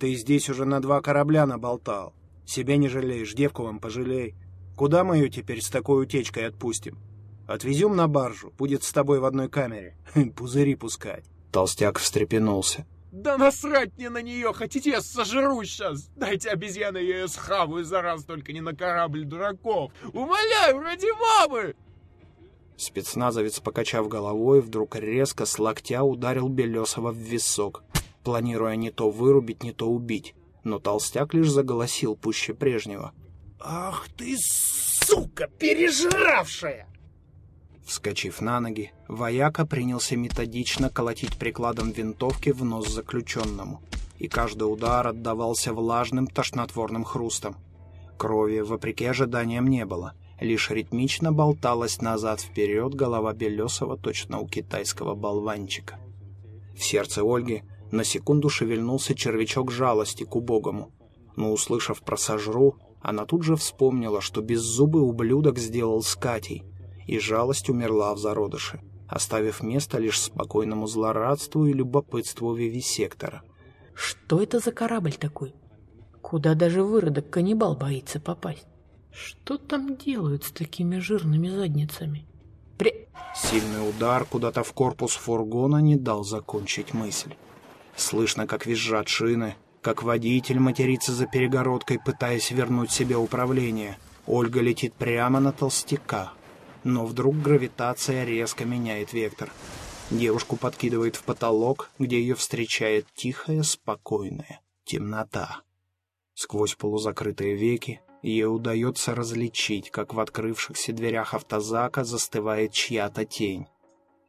Ты здесь уже на два корабля наболтал. Себе не жалеешь, девку вам пожалей. Куда мы ее теперь с такой утечкой отпустим? Отвезем на баржу, будет с тобой в одной камере. [laughs] Пузыри пускать». Толстяк встрепенулся. «Да насрать мне на нее! Хотите, я сожру сейчас? Дайте обезьяны, я ее схаваю за раз, только не на корабль дураков! Умоляю, ради мамы!» Спецназовец, покачав головой, вдруг резко с локтя ударил Белесова в висок, планируя не то вырубить, не то убить. Но толстяк лишь заголосил пуще прежнего. «Ах ты, сука, пережравшая!» Вскочив на ноги, вояка принялся методично колотить прикладом винтовки в нос заключенному, и каждый удар отдавался влажным тошнотворным хрустом. Крови, вопреки ожиданиям, не было — Лишь ритмично болталась назад-вперед голова Белесова, точно у китайского болванчика. В сердце Ольги на секунду шевельнулся червячок жалости к убогому. Но, услышав про сожру, она тут же вспомнила, что беззубый ублюдок сделал с Катей, и жалость умерла в зародыше, оставив место лишь спокойному злорадству и любопытству вивисектора. «Что это за корабль такой? Куда даже выродок-каннибал боится попасть?» Что там делают с такими жирными задницами? При... Сильный удар куда-то в корпус фургона не дал закончить мысль. Слышно, как визжат шины, как водитель матерится за перегородкой, пытаясь вернуть себе управление. Ольга летит прямо на толстяка. Но вдруг гравитация резко меняет вектор. Девушку подкидывает в потолок, где ее встречает тихая, спокойная темнота. Сквозь полузакрытые веки Ей удается различить, как в открывшихся дверях автозака застывает чья-то тень.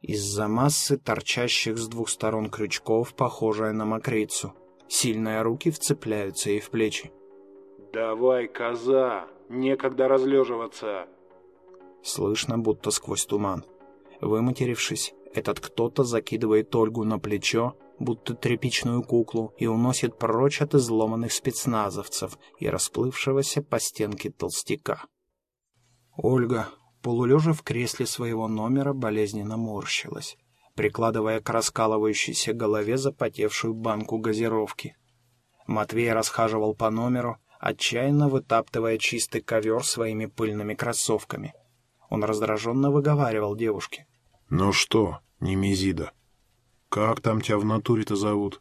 Из-за массы торчащих с двух сторон крючков, похожая на мокрицу. Сильные руки вцепляются ей в плечи. «Давай, коза! Некогда разлеживаться!» Слышно, будто сквозь туман. Выматерившись, этот кто-то закидывает Ольгу на плечо, будто тряпичную куклу, и уносит прочь от изломанных спецназовцев и расплывшегося по стенке толстяка. Ольга, полулежа в кресле своего номера, болезненно морщилась, прикладывая к раскалывающейся голове запотевшую банку газировки. Матвей расхаживал по номеру, отчаянно вытаптывая чистый ковер своими пыльными кроссовками. Он раздраженно выговаривал девушке. «Ну что, Немезида, как там тебя в натуре-то зовут?»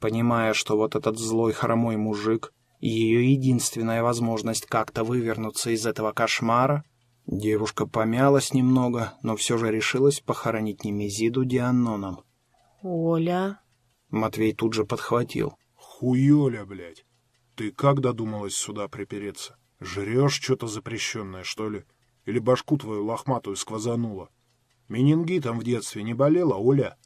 Понимая, что вот этот злой хромой мужик — ее единственная возможность как-то вывернуться из этого кошмара, девушка помялась немного, но все же решилась похоронить Немезиду Дианоном. «Оля...» Матвей тут же подхватил. «Хуёля, блядь! Ты как додумалась сюда припереться? Жрешь что-то запрещенное, что ли? Или башку твою лохматую сквозануло? Менингитом в детстве не болела, Оля?»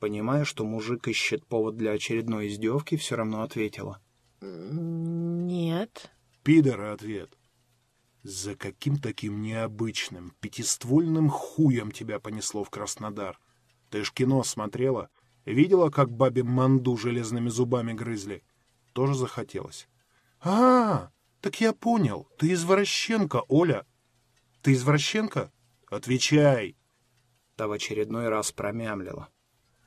Понимая, что мужик ищет повод для очередной издевки, все равно ответила. «Нет». Пидора ответ. «За каким таким необычным, пятиствольным хуем тебя понесло в Краснодар? Ты ж кино смотрела? Видела, как бабе манду железными зубами грызли? Тоже захотелось?» «А, так я понял. Ты извращенка, Оля. Ты извращенка? Отвечай!» Та в очередной раз промямлила.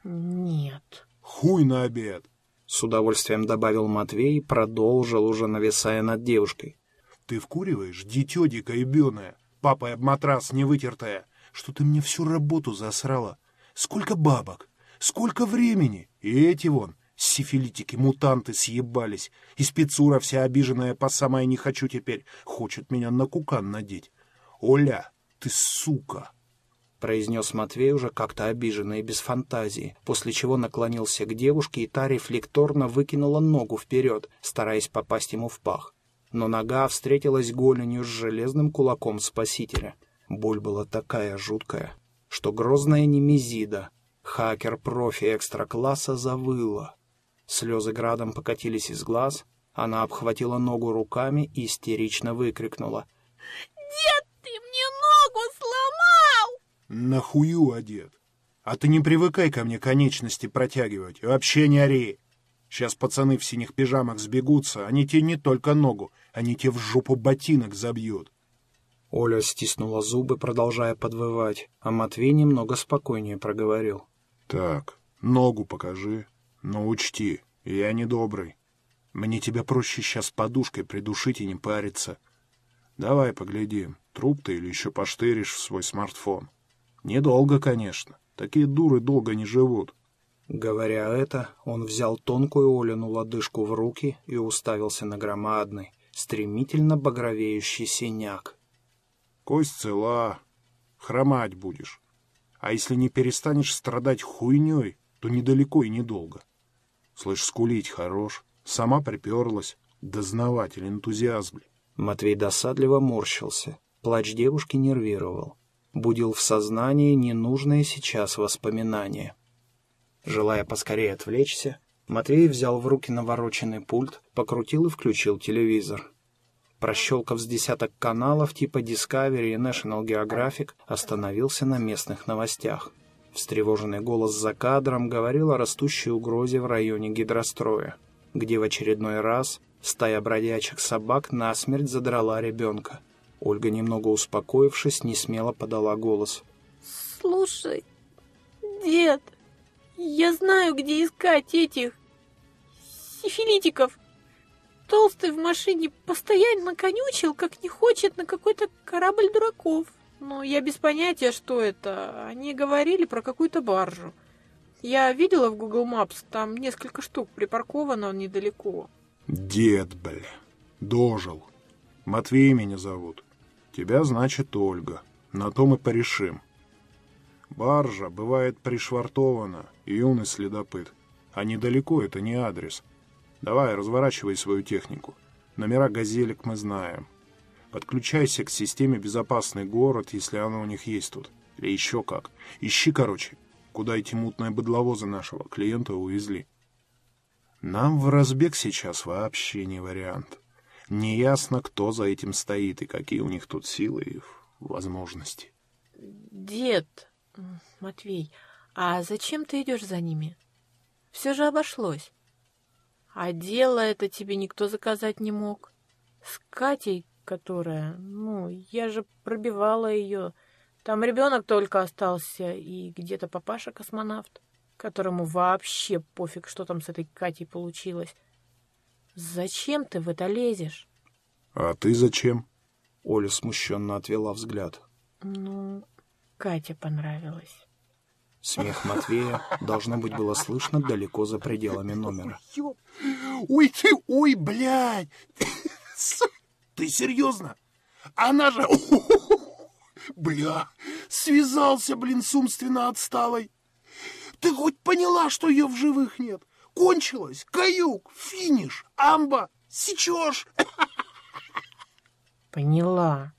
«Нет». «Хуй на обед!» С удовольствием добавил Матвей и продолжил, уже нависая над девушкой. «Ты вкуриваешь, дитё дикоебёное, папой об матрас не вытертая, что ты мне всю работу засрала? Сколько бабок, сколько времени! И эти вон, сифилитики, мутанты съебались, и спецура вся обиженная по самое не хочу теперь, хочет меня на кукан надеть. Оля, ты сука!» — произнес Матвей уже как-то обиженно и без фантазии, после чего наклонился к девушке, и та рефлекторно выкинула ногу вперед, стараясь попасть ему в пах. Но нога встретилась голенью с железным кулаком спасителя. Боль была такая жуткая, что грозная немезида, хакер-профи экстра-класса, завыла. Слезы градом покатились из глаз, она обхватила ногу руками и истерично выкрикнула. «Дед, мне ногу сломал!» Нахую одет. А ты не привыкай ко мне конечности протягивать, и вообще не ори. Сейчас пацаны в синих пижамах сбегутся, они тебе не только ногу, они тебе в жопу ботинок забьют. Оля стиснула зубы, продолжая подвывать, а Матвей немного спокойнее проговорил. Так, ногу покажи, но учти, я не добрый. Мне тебя проще сейчас подушкой придушить и не париться. Давай поглядим, труп ты или еще поштыришь в свой смартфон. Недолго, конечно. Такие дуры долго не живут. Говоря это, он взял тонкую Олину лодыжку в руки и уставился на громадный, стремительно багровеющий синяк. Кость цела, хромать будешь. А если не перестанешь страдать хуйней, то недалеко и недолго. Слышь, скулить хорош, сама приперлась, дознаватель, энтузиазм. Матвей досадливо морщился, плач девушки нервировал, будил в сознании ненужные сейчас воспоминания. Желая поскорее отвлечься, Матвей взял в руки навороченный пульт, покрутил и включил телевизор. Прощелкав с десяток каналов типа Discovery и National Geographic, остановился на местных новостях. Встревоженный голос за кадром говорил о растущей угрозе в районе гидростроя, где в очередной раз стая бродячих собак насмерть задрала ребенка. Ольга, немного успокоившись, не смело подала голос. «Слушай, дед, я знаю, где искать этих сифилитиков. Толстый в машине постоянно конючил, как не хочет на какой-то корабль дураков. Но я без понятия, что это. Они говорили про какую-то баржу. Я видела в Google Maps, там несколько штук припарковано недалеко. Дед, бля, дожил. Матвей меня зовут. Тебя, значит, Ольга. На том и порешим. Баржа бывает пришвартована, юный следопыт. А недалеко это не адрес. Давай, разворачивай свою технику. Номера газелек мы знаем. Подключайся к системе «Безопасный город», если она у них есть тут. Или еще как. Ищи, короче, куда эти мутные быдловозы нашего клиента увезли. Нам в разбег сейчас вообще не вариант. Неясно, кто за этим стоит и какие у них тут силы. возможности. Дед, Матвей, а зачем ты идешь за ними? Все же обошлось. А дело это тебе никто заказать не мог. С Катей, которая, ну, я же пробивала ее. Там ребенок только остался, и где-то папаша-космонавт, которому вообще пофиг, что там с этой Катей получилось. Зачем ты в это лезешь? А ты зачем? Оля смущенно отвела взгляд. Ну, Катя понравилась. Смех Матвея, должно быть, было слышно далеко за пределами номера. Ой ты, ой, блядь! [laughs] Ты серьезно? Она же... [laughs] Бля, связался, блин, с умственно отсталой. Ты хоть поняла, что ее в живых нет? Кончилось, каюк, финиш, амба, сечешь. [laughs] Поняла.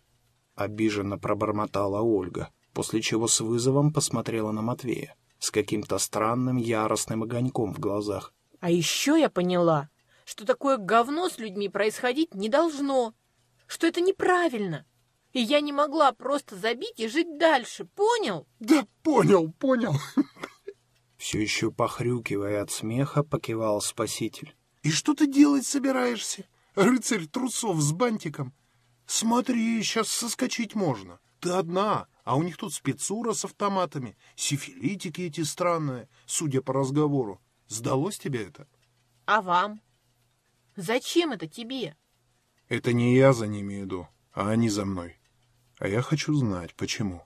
Обиженно пробормотала Ольга, после чего с вызовом посмотрела на Матвея с каким-то странным яростным огоньком в глазах. А еще я поняла, что такое говно с людьми происходить не должно, что это неправильно. И я не могла просто забить и жить дальше, понял? Да понял, понял. [laughs] Все еще похрюкивая от смеха, покивал спаситель. И что ты делать собираешься, рыцарь трусов с бантиком? Смотри, сейчас соскочить можно. Ты одна, а у них тут спецура с автоматами, сифилитики эти странные, судя по разговору. Сдалось тебе это? А вам? Зачем это тебе? Это не я за ними иду, а они за мной. А я хочу знать, почему.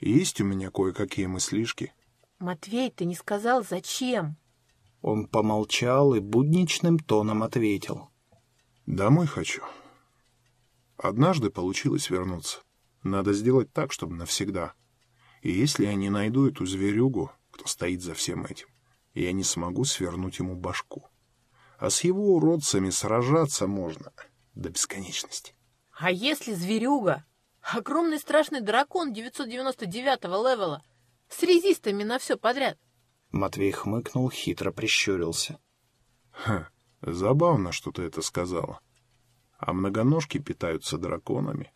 Есть у меня кое-какие мыслишки. Матвей, ты не сказал, зачем? Он помолчал и будничным тоном ответил. Домой хочу. Однажды получилось вернуться. Надо сделать так, чтобы навсегда. И если я не найду эту зверюгу, кто стоит за всем этим, я не смогу свернуть ему башку. А с его уродцами сражаться можно до бесконечности. А если зверюга? Огромный страшный дракон 999-го левела с резистами на все подряд. Матвей хмыкнул, хитро прищурился. Ха, забавно, что ты это сказала. А многоножки питаются драконами.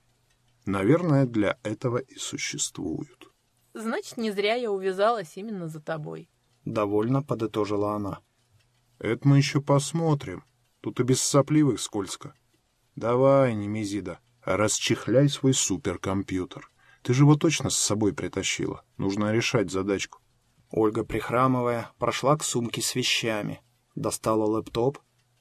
Наверное, для этого и существуют. Значит, не зря я увязалась именно за тобой. Довольно подытожила она. Это мы еще посмотрим. Тут и без сопливых скользко. Давай, Немезида, расчехляй свой суперкомпьютер. Ты же его точно с собой притащила. Нужно решать задачку. Ольга, прихрамывая, прошла к сумке с вещами. Достала лэптоп.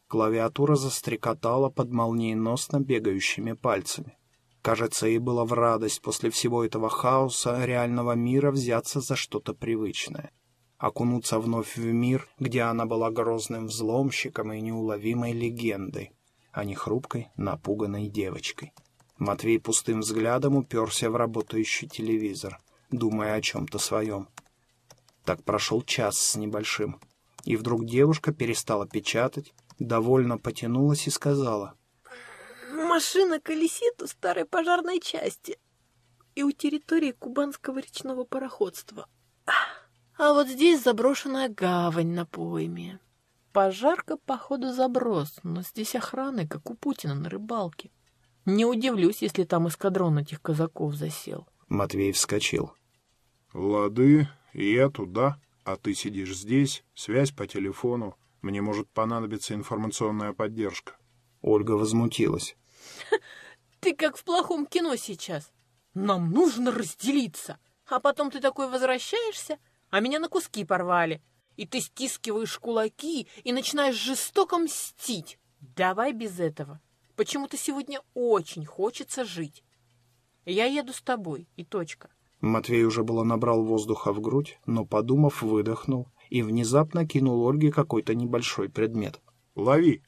Клавиатура застрекотала под молниеносно бегающими пальцами. Кажется, ей было в радость после всего этого хаоса реального мира взяться за что-то привычное. Окунуться вновь в мир, где она была грозным взломщиком и неуловимой легендой, а не хрупкой, напуганной девочкой. Матвей пустым взглядом уперся в работающий телевизор, думая о чем-то своем. Так прошел час с небольшим, и вдруг девушка перестала печатать, довольно потянулась и сказала. «Машина колесит у старой пожарной части и у территории кубанского речного пароходства. А вот здесь заброшенная гавань на пойме. Пожарка, походу, заброс, но здесь охраны, как у Путина на рыбалке. Не удивлюсь, если там эскадрон этих казаков засел. Матвей вскочил. Лады, я туда, а ты сидишь здесь, связь по телефону. Мне может понадобиться информационная поддержка. Ольга возмутилась. [laughs] Ты как в плохом кино сейчас. Нам нужно разделиться. А потом ты такой возвращаешься, а меня на куски порвали. И ты стискиваешь кулаки и начинаешь жестоко мстить. Давай без этого. Почему-то сегодня очень хочется жить. Я еду с тобой, и точка. Матвей уже было набрал воздуха в грудь, но, подумав, выдохнул и внезапно кинул Ольге какой-то небольшой предмет. «Лови!»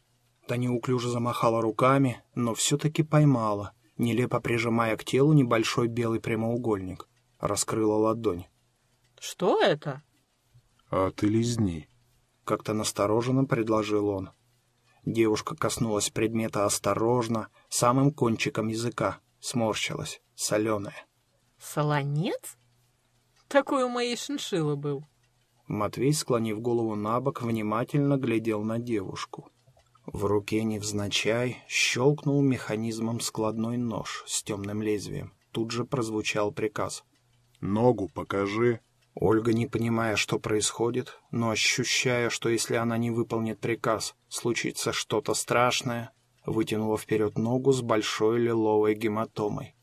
Та неуклюже замахала руками, но все-таки поймала, нелепо прижимая к телу небольшой белый прямоугольник. Раскрыла ладонь. «Что это?» «А ты лизни», — как-то настороженно предложил он. Девушка коснулась предмета осторожно, самым кончиком языка, сморщилась, соленая. «Солонец? Такой у моей шиншиллы был». Матвей, склонив голову на бок, внимательно глядел на девушку. В руке невзначай щелкнул механизмом складной нож с темным лезвием. тут же прозвучал приказ. «Ногу покажи». Ольга, не понимая, что происходит, но ощущая, что если она не выполнит приказ, случится что-то страшное, вытянула вперед ногу с большой лиловой гематомой.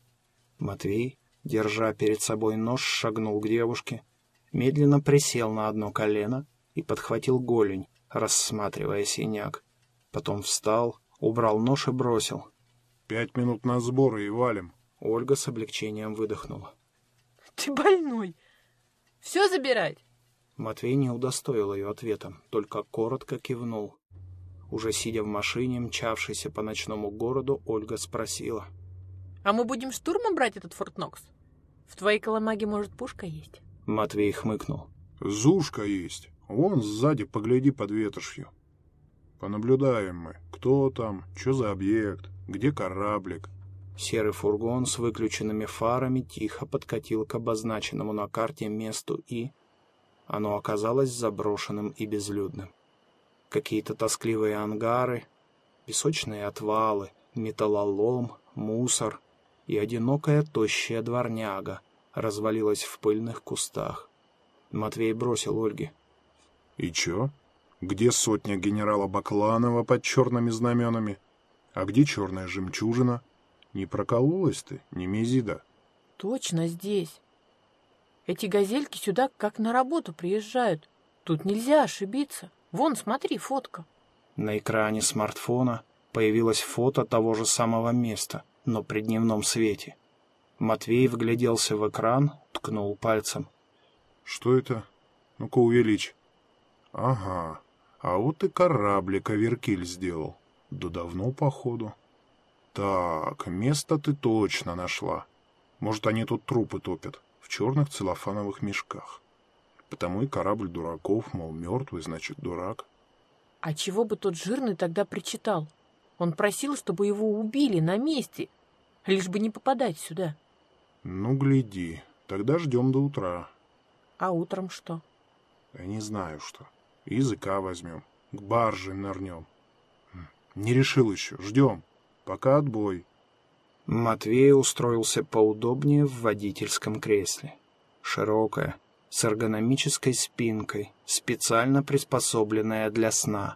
Матвей, держа перед собой нож, шагнул к девушке, медленно присел на одно колено и подхватил голень, рассматривая синяк. Потом встал, убрал нож и бросил. «Пять минут на сборы и валим». Ольга с облегчением выдохнула. «Ты больной! Все забирать?» Матвей не удостоил ее ответом, только коротко кивнул. Уже сидя в машине, мчавшейся по ночному городу, Ольга спросила. «А мы будем штурмом брать этот Форт Нокс? В твоей коломаге, может, пушка есть?» Матвей хмыкнул. «Зушка есть. Вон сзади погляди под ветошью. Понаблюдаем мы, кто там, что за объект, где кораблик». Серый фургон с выключенными фарами тихо подкатил к обозначенному на карте месту и... Оно оказалось заброшенным и безлюдным. Какие-то тоскливые ангары, песочные отвалы, металлолом, мусор и одинокая тощая дворняга развалилась в пыльных кустах. Матвей бросил Ольге. «И чё? Где сотня генерала Бакланова под черными знаменами? А где черная жемчужина?» Не прокололась ты, не Мезида? Точно здесь. Эти газельки сюда как на работу приезжают. Тут нельзя ошибиться. Вон, смотри, фотка. На экране смартфона появилось фото того же самого места, но при дневном свете. Матвей вгляделся в экран, ткнул пальцем. Что это? Ну-ка увеличь. Ага, а вот и кораблик Аверкиль сделал. Да давно, походу. Так, место ты точно нашла. Может, они тут трупы топят в черных целлофановых мешках. Потому и корабль дураков, мол, мертвый, значит, дурак. А чего бы тот жирный тогда причитал? Он просил, чтобы его убили на месте, лишь бы не попадать сюда. Ну, гляди, тогда ждем до утра. А утром что? Я не знаю что. Языка возьмем, к барже нырнем. Не решил еще, ждем. Пока отбой. Матвей устроился поудобнее в водительском кресле. Широкое, с эргономической спинкой, специально приспособленная для сна.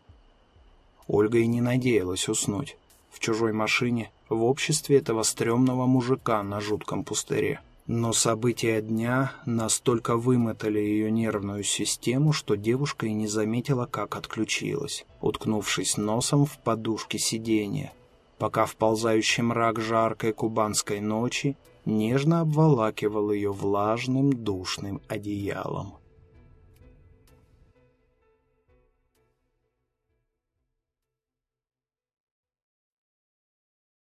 Ольга и не надеялась уснуть. В чужой машине, в обществе этого стрёмного мужика на жутком пустыре. Но события дня настолько вымотали ее нервную систему, что девушка и не заметила, как отключилась, уткнувшись носом в подушке сиденья, пока вползающий мрак жаркой кубанской ночи нежно обволакивал ее влажным душным одеялом.